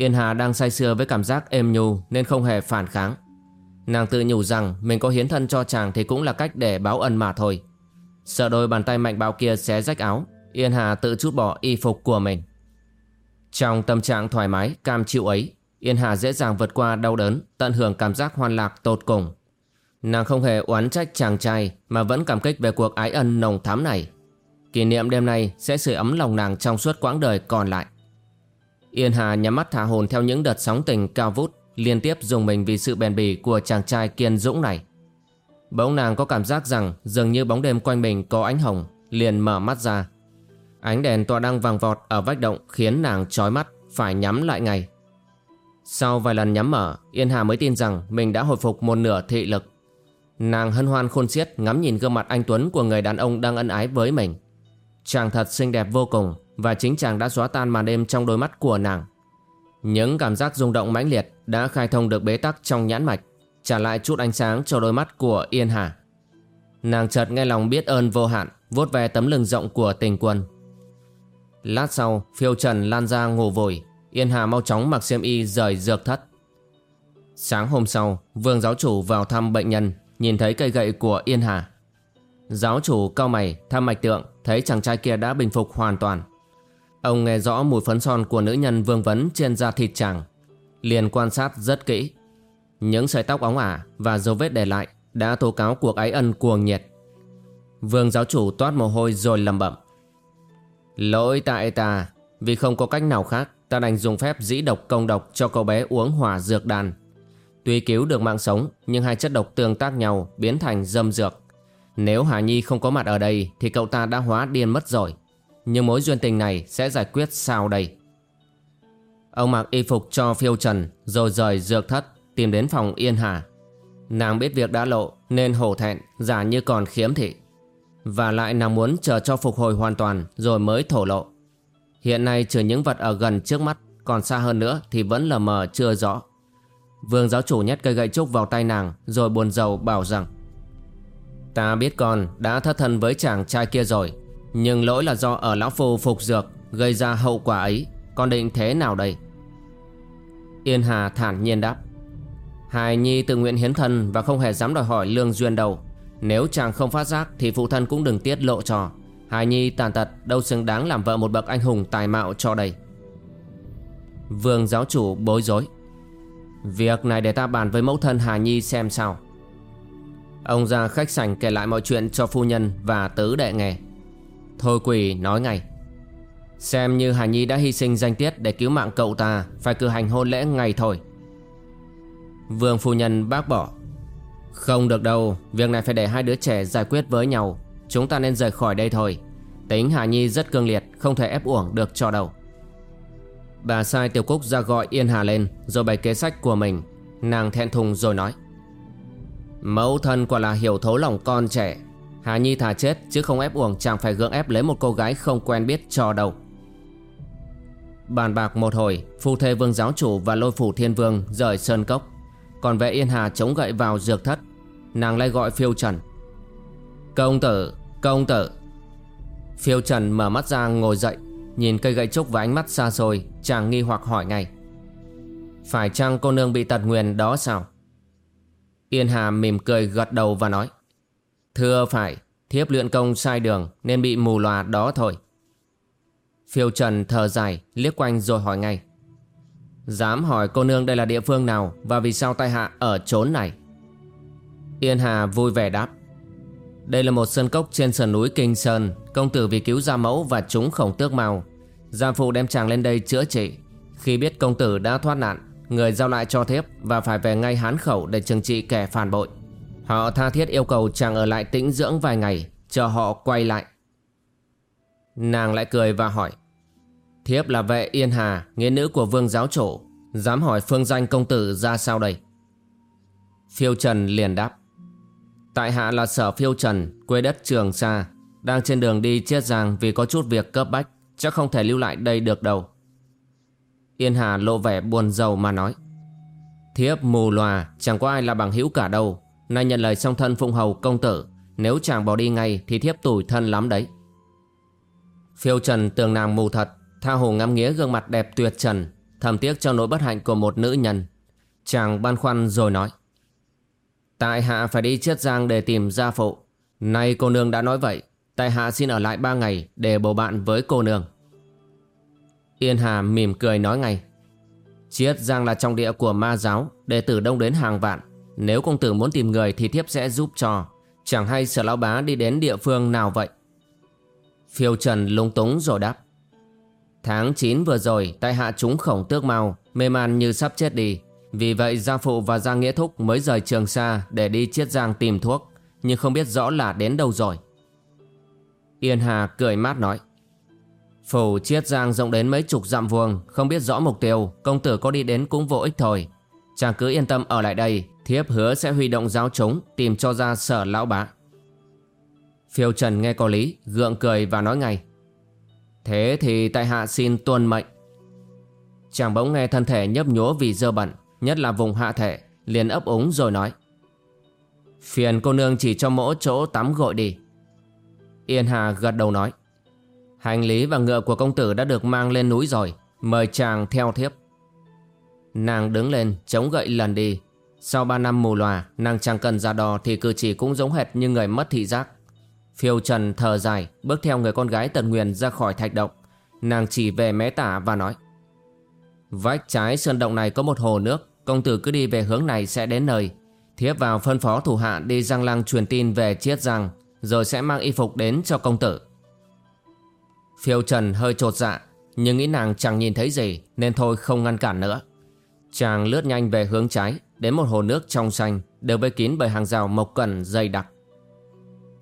Yên Hà đang say sưa với cảm giác êm nhu nên không hề phản kháng. Nàng tự nhủ rằng mình có hiến thân cho chàng thì cũng là cách để báo ân mà thôi. Sợ đôi bàn tay mạnh bạo kia xé rách áo, Yên Hà tự chút bỏ y phục của mình. Trong tâm trạng thoải mái, cam chịu ấy, Yên Hà dễ dàng vượt qua đau đớn, tận hưởng cảm giác hoan lạc tột cùng. Nàng không hề oán trách chàng trai mà vẫn cảm kích về cuộc ái ân nồng thắm này. Kỷ niệm đêm nay sẽ sưởi ấm lòng nàng trong suốt quãng đời còn lại. Yên Hà nhắm mắt thả hồn theo những đợt sóng tình cao vút, liên tiếp dùng mình vì sự bền bỉ của chàng trai kiên dũng này. Bỗng nàng có cảm giác rằng dường như bóng đêm quanh mình có ánh hồng, liền mở mắt ra. Ánh đèn tỏa đang vàng vọt ở vách động khiến nàng chói mắt, phải nhắm lại ngay. Sau vài lần nhắm mở, Yên Hà mới tin rằng mình đã hồi phục một nửa thị lực. Nàng hân hoan khôn xiết ngắm nhìn gương mặt anh Tuấn của người đàn ông đang ân ái với mình. Chàng thật xinh đẹp vô cùng và chính chàng đã xóa tan màn đêm trong đôi mắt của nàng. Những cảm giác rung động mãnh liệt đã khai thông được bế tắc trong nhãn mạch, trả lại chút ánh sáng cho đôi mắt của Yên Hà. Nàng chợt nghe lòng biết ơn vô hạn, vuốt ve tấm lưng rộng của tình quân. Lát sau, phiêu trần lan ra ngủ vội, Yên Hà mau chóng mặc xiêm y rời dược thất. Sáng hôm sau, vương giáo chủ vào thăm bệnh nhân, nhìn thấy cây gậy của Yên Hà. Giáo chủ cao mày thăm mạch tượng, thấy chàng trai kia đã bình phục hoàn toàn. Ông nghe rõ mùi phấn son của nữ nhân vương vấn trên da thịt chàng, liền quan sát rất kỹ. Những sợi tóc óng ả và dấu vết để lại đã tố cáo cuộc ái ân cuồng nhiệt. Vương giáo chủ toát mồ hôi rồi lầm bẩm. Lỗi tại ta, vì không có cách nào khác, ta đành dùng phép dĩ độc công độc cho cậu bé uống hỏa dược đàn. Tuy cứu được mạng sống, nhưng hai chất độc tương tác nhau biến thành dâm dược. Nếu Hà Nhi không có mặt ở đây thì cậu ta đã hóa điên mất rồi. Nhưng mối duyên tình này sẽ giải quyết sao đây? Ông mặc y phục cho phiêu trần, rồi rời dược thất, tìm đến phòng Yên Hà. Nàng biết việc đã lộ, nên hổ thẹn, giả như còn khiếm thị. Và lại nàng muốn chờ cho phục hồi hoàn toàn, rồi mới thổ lộ. Hiện nay trừ những vật ở gần trước mắt, còn xa hơn nữa thì vẫn lờ mờ chưa rõ. Vương giáo chủ nhét cây gậy trúc vào tay nàng, rồi buồn rầu bảo rằng, Ta biết con đã thất thân với chàng trai kia rồi nhưng lỗi là do ở lão phu phục dược, Gây ra hậu quả ấy. Con định thế nào đây? Yên Hà thản nhiên đáp. Hài Nhi tự nguyện hiến thân Và không hề dám đòi hỏi lương duyên đâu. Nếu chàng không phát giác Thì phụ thân cũng đừng tiết lộ cho. Hài Nhi tàn tật, đâu xứng đáng làm vợ một bậc anh hùng tài mạo cho đây Vương giáo chủ bối rối. Việc này để ta bàn với mẫu thân Hà Nhi xem sao. Ông ra khách sảnh kể lại mọi chuyện cho phu nhân và tứ đệ nghe. Thôi quỷ, nói ngay. Xem như Hà Nhi đã hy sinh danh tiết để cứu mạng cậu ta, Phải cử hành hôn lễ ngay thôi. Vương phu nhân bác bỏ. Không được đâu, Việc này phải để hai đứa trẻ giải quyết với nhau. Chúng ta nên rời khỏi đây thôi. Tính Hà Nhi rất cương liệt, Không thể ép uổng được cho đâu. Bà sai Tiểu Cúc ra gọi Yên Hà lên, Rồi bày kế sách của mình. Nàng thẹn thùng rồi nói. Mẫu thân quả là hiểu thấu lòng con trẻ. Hà Nhi thà chết chứ không ép uổng Chàng phải gượng ép lấy một cô gái không quen biết cho đâu Bàn bạc một hồi Phu thê vương giáo chủ và lôi phủ thiên vương Rời sơn cốc. Còn vệ Yên Hà chống gậy vào dược thất. Nàng lại gọi phiêu trần. Công tử, công tử. Phiêu trần mở mắt ra ngồi dậy Nhìn cây gậy trúc và ánh mắt xa xôi Chàng nghi hoặc hỏi ngay. Phải chăng cô nương bị tật nguyền đó sao? Yên Hà mỉm cười gật đầu và nói. Thưa phải, Thiếp luyện công sai đường Nên bị mù lòa đó thôi. Phiêu Trần thở dài, liếc quanh rồi hỏi ngay. Dám hỏi cô nương đây là địa phương nào Và vì sao tai hạ ở chốn này? Yên Hà vui vẻ đáp. Đây là một sân cốc trên sườn núi Kinh Sơn, Công tử vì cứu gia mẫu và chúng khổng tước màu Gia phụ đem chàng lên đây chữa trị. Khi biết công tử đã thoát nạn, Người giao lại cho thiếp Và phải về ngay hán khẩu để trừng trị kẻ phản bội. Họ tha thiết yêu cầu chàng ở lại tĩnh dưỡng vài ngày Chờ họ quay lại. Nàng lại cười và hỏi, Thiếp là vệ Yên Hà, Nghĩa nữ của vương giáo chủ, Dám hỏi phương danh công tử ra sao đây? Phiêu Trần liền đáp, Tại hạ là sở Phiêu Trần, Quê đất Trường Sa, Đang trên đường đi Chiết Giang Vì có chút việc cấp bách, Chắc không thể lưu lại đây được đâu. Yên Hà lộ vẻ buồn rầu mà nói, Thiếp mù lòa Chẳng có ai là bằng hữu cả đâu Nay nhận lời song thân phụng hầu công tử. Nếu chàng bỏ đi ngay Thì thiếp tủi thân lắm đấy. Phiêu Trần tường nàng mù thật, Tha hồ ngắm nghía gương mặt đẹp tuyệt trần, Thầm tiếc cho nỗi bất hạnh của một nữ nhân. Chàng băn khoăn rồi nói, Tại hạ phải đi chiết giang để tìm gia phụ. Nay cô nương đã nói vậy, Tại hạ xin ở lại ba ngày Để bầu bạn với cô nương. Yên Hà mỉm cười nói ngay, Chiết giang là trong địa của ma giáo, Đệ tử đông đến hàng vạn. Nếu công tử muốn tìm người thì thiếp sẽ giúp cho. Chẳng hay sở lão bá đi đến địa phương nào vậy? Phiêu Trần lung túng rồi đáp. Tháng 9 vừa rồi, tại hạ chúng khổng tước mau, Mê man như sắp chết đi. Vì vậy gia phụ và gia nghĩa thúc mới rời trường xa Để đi chiết giang tìm thuốc, Nhưng không biết rõ là đến đâu rồi. Yên Hà cười mát nói. Phủ chiết giang rộng đến mấy chục dặm vuông, Không biết rõ mục tiêu, Công tử có đi đến cũng vô ích thôi. Chàng cứ yên tâm ở lại đây Thiếp hứa sẽ huy động giáo chúng Tìm cho ra sở lão bá. Phiêu Trần nghe có lý, Gượng cười và nói ngay. Thế thì tại hạ xin tuân mệnh. Chàng bỗng nghe thân thể nhấp nhúa vì dơ bẩn, Nhất là vùng hạ thể, liền ấp úng rồi nói. Phiền cô nương chỉ cho mỗi chỗ tắm gội đi. Yên Hà gật đầu nói. Hành lý và ngựa của công tử đã được mang lên núi rồi, Mời chàng theo thiếp. Nàng đứng lên, chống gậy lần đi sau ba năm mù lòa Nàng chẳng cần ra đò thì cử chỉ cũng giống hệt như người mất thị giác. Phiêu Trần thở dài, Bước theo người con gái Tần Nguyền ra khỏi thạch động. Nàng chỉ về mé tả và nói, Vách trái sơn động này có một hồ nước, Công tử cứ đi về hướng này sẽ đến nơi. Thiếp vào phân phó thủ hạ đi giang lăng truyền tin về chiết giang, Rồi sẽ mang y phục đến cho công tử. Phiêu Trần hơi trột dạ Nhưng nghĩ nàng chẳng nhìn thấy gì, Nên thôi không ngăn cản nữa. Chàng lướt nhanh về hướng trái. Đến một hồ nước trong xanh đều vây kín bởi hàng rào mộc cẩn dày đặc.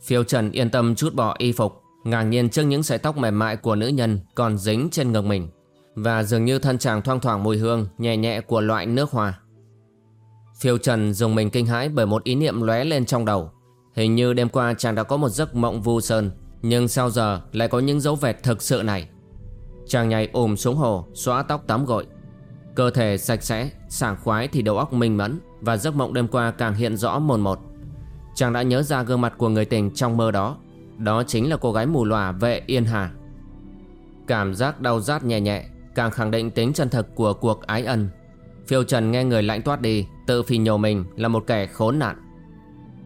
Phiêu Trần yên tâm chút bỏ y phục, Ngạc nhiên trước những sợi tóc mềm mại của nữ nhân Còn dính trên ngực mình Và dường như thân chàng thoang thoảng mùi hương Nhẹ nhẹ của loại nước hoa. Phiêu Trần dùng mình kinh hãi Bởi một ý niệm lóe lên trong đầu. Hình như đêm qua chàng đã có một giấc mộng vu sơn, Nhưng sao giờ lại có những dấu vẹt thực sự này. Chàng nhảy ùm xuống hồ, Xóa tóc tắm gội. Cơ thể sạch sẽ, sảng khoái thì đầu óc minh mẫn Và giấc mộng đêm qua càng hiện rõ mồn một. Chàng đã nhớ ra gương mặt của người tình trong mơ đó. Đó chính là cô gái mù lòa vệ Yên Hà. Cảm giác đau rát nhẹ nhẹ Càng khẳng định tính chân thực của cuộc ái ân. Phiêu Trần nghe người lạnh toát đi Tự phì nhổ mình là một kẻ khốn nạn.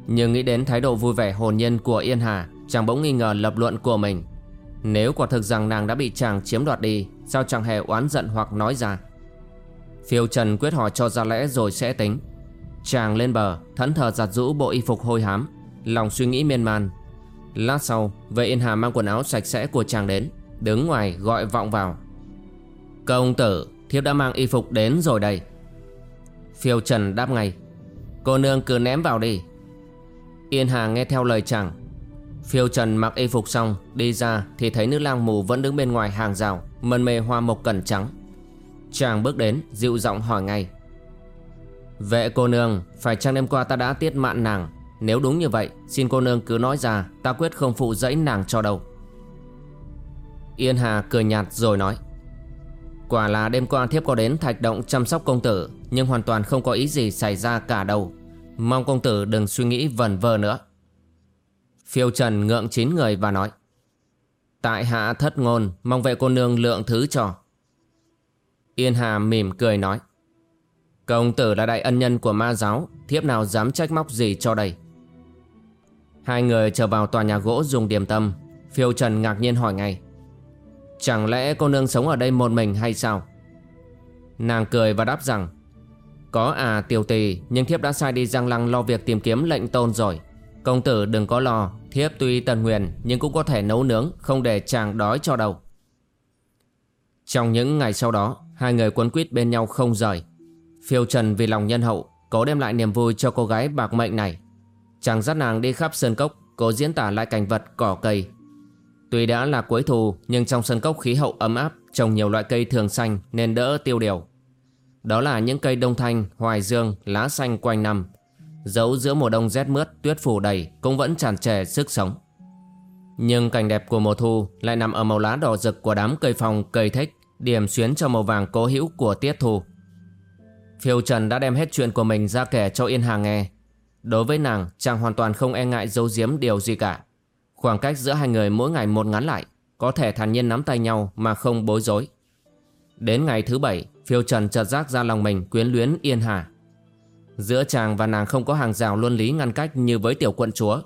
Nhưng nghĩ đến thái độ vui vẻ hồn nhiên của Yên Hà Chàng bỗng nghi ngờ lập luận của mình. Nếu quả thực rằng nàng đã bị chàng chiếm đoạt đi Sao chẳng hề oán giận hoặc nói ra? Phiêu Trần quyết hỏi cho ra lẽ rồi sẽ tính. Chàng lên bờ, Thẫn thờ giặt rũ bộ y phục hôi hám, Lòng suy nghĩ miên man. Lát sau, Vệ Yên Hà mang quần áo sạch sẽ của chàng đến, Đứng ngoài gọi vọng vào. Công tử, Thiếp đã mang y phục đến rồi đây. Phiêu Trần đáp ngay, Cô nương cứ ném vào đi. Yên Hà nghe theo lời chàng. Phiêu Trần mặc y phục xong, Đi ra thì thấy nữ lang mù vẫn đứng bên ngoài hàng rào, Mân mê hoa mộc cẩn trắng. Chàng bước đến, dịu giọng hỏi ngay. Vệ cô nương, Phải chăng đêm qua ta đã tiết mạn nàng? Nếu đúng như vậy, Xin cô nương cứ nói ra, Ta quyết không phụ dẫy nàng cho đâu. Yên Hà cười nhạt rồi nói. Quả là đêm qua thiếp có đến thạch động chăm sóc công tử, Nhưng hoàn toàn không có ý gì xảy ra cả đâu. Mong công tử đừng suy nghĩ vẩn vơ nữa. Phiêu Trần ngượng chín người và nói. Tại hạ thất ngôn, Mong vệ cô nương lượng thứ cho. Yên Hà mỉm cười nói, Công tử là đại ân nhân của ma giáo, Thiếp nào dám trách móc gì cho đây Hai người trở vào tòa nhà gỗ dùng điểm tâm. Phiêu Trần ngạc nhiên hỏi ngay, Chẳng lẽ cô nương sống ở đây một mình hay sao? Nàng cười và đáp rằng, Có à tiểu tỳ, Nhưng thiếp đã sai đi giang lăng lo việc tìm kiếm lệnh tôn rồi. Công tử đừng có lo, Thiếp tuy tần huyền Nhưng cũng có thể nấu nướng, Không để chàng đói cho đâu. Trong những ngày sau đó Hai người quấn quýt bên nhau không rời. Phiêu Trần vì lòng nhân hậu Cố đem lại niềm vui cho cô gái bạc mệnh này. Chàng dắt nàng đi khắp sơn cốc Cố diễn tả lại cảnh vật cỏ cây. Tuy đã là cuối thu Nhưng trong sơn cốc khí hậu ấm áp Trồng nhiều loại cây thường xanh nên đỡ tiêu điều. Đó là những cây đông thanh, hoài dương, lá xanh quanh năm. Giấu giữa mùa đông rét mướt, tuyết phủ đầy Cũng vẫn tràn trề sức sống. Nhưng cảnh đẹp của mùa thu Lại nằm ở màu lá đỏ rực của đám cây phong, cây thích Điểm xuyến cho màu vàng cố hữu của tiết thu. Phiêu Trần đã đem hết chuyện của mình ra kể cho Yên Hà nghe. Đối với nàng, chàng hoàn toàn không e ngại giấu giếm điều gì cả. Khoảng cách giữa hai người mỗi ngày một ngắn lại, Có thể thản nhiên nắm tay nhau mà không bối rối. Đến ngày thứ bảy, Phiêu Trần chợt giác ra lòng mình quyến luyến Yên Hà. Giữa chàng và nàng không có hàng rào luân lý ngăn cách như với tiểu quận chúa.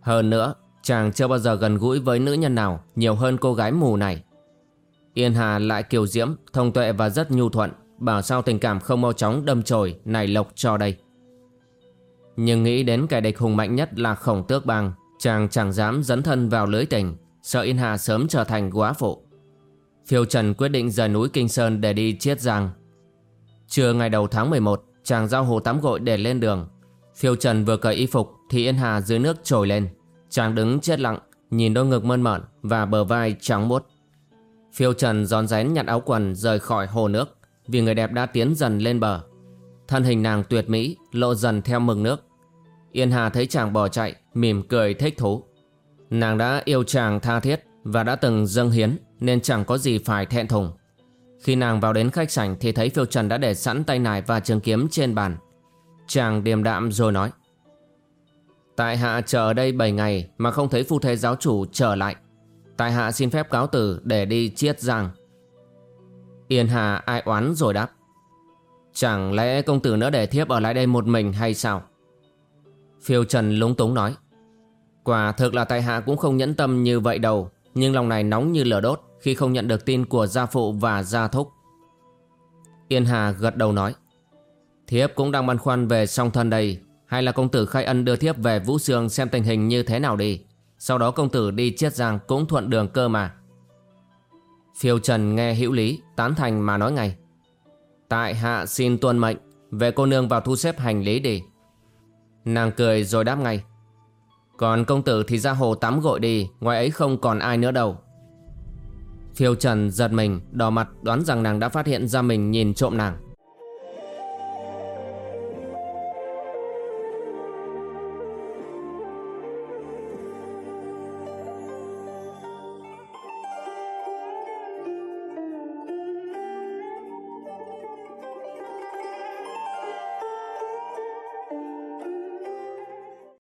Hơn nữa, chàng chưa bao giờ gần gũi với nữ nhân nào nhiều hơn cô gái mù này. Yên Hà lại kiều diễm, thông tuệ và rất nhu thuận Bảo sao tình cảm không mau chóng đâm chồi nảy lộc cho đây Nhưng nghĩ đến kẻ địch hùng mạnh nhất là khổng tước bang Chàng chẳng dám dấn thân vào lưới tình Sợ Yên Hà sớm trở thành quá phụ. Phiêu Trần quyết định rời núi Kinh Sơn để đi Chiết Giang. Trưa ngày đầu tháng 11 Chàng giao hồ tắm gội để lên đường. Phiêu Trần vừa cởi y phục Thì Yên Hà dưới nước trồi lên. Chàng đứng chết lặng Nhìn đôi ngực mơn mởn Và bờ vai trắng muốt. Phiêu Trần giòn rén nhặt áo quần rời khỏi hồ nước, Vì người đẹp đã tiến dần lên bờ. Thân hình nàng tuyệt mỹ, Lộ dần theo mừng nước. Yên Hà thấy chàng bỏ chạy, Mỉm cười thích thú. Nàng đã yêu chàng tha thiết Và đã từng dâng hiến, Nên chẳng có gì phải thẹn thùng. Khi nàng vào đến khách sảnh Thì thấy Phiêu Trần đã để sẵn tay nải và trường kiếm trên bàn. Chàng điềm đạm rồi nói, Tại hạ chờ ở đây 7 ngày Mà không thấy phu thế giáo chủ trở lại. Tại hạ xin phép cáo tử để đi chiết giang. Yên Hà ai oán rồi đáp. Chẳng lẽ công tử nữa để thiếp ở lại đây một mình hay sao? Phiêu Trần lúng túng nói. Quả thực là tại hạ cũng không nhẫn tâm như vậy đâu, Nhưng lòng này nóng như lửa đốt Khi không nhận được tin của gia phụ và gia thúc. Yên Hà gật đầu nói. Thiếp cũng đang băn khoăn về song thân đây, Hay là công tử khai ân đưa thiếp về Vũ Sương xem tình hình như thế nào đi. Sau đó công tử đi chiết giang cũng thuận đường cơ mà. Phiêu Trần nghe hữu lý, Tán thành mà nói ngay. Tại hạ xin tuân mệnh, Về cô nương vào thu xếp hành lý đi. Nàng cười rồi đáp ngay. Còn công tử thì ra hồ tắm gội đi, Ngoài ấy không còn ai nữa đâu. Phiêu Trần giật mình, Đỏ mặt, đoán rằng nàng đã phát hiện ra mình nhìn trộm nàng.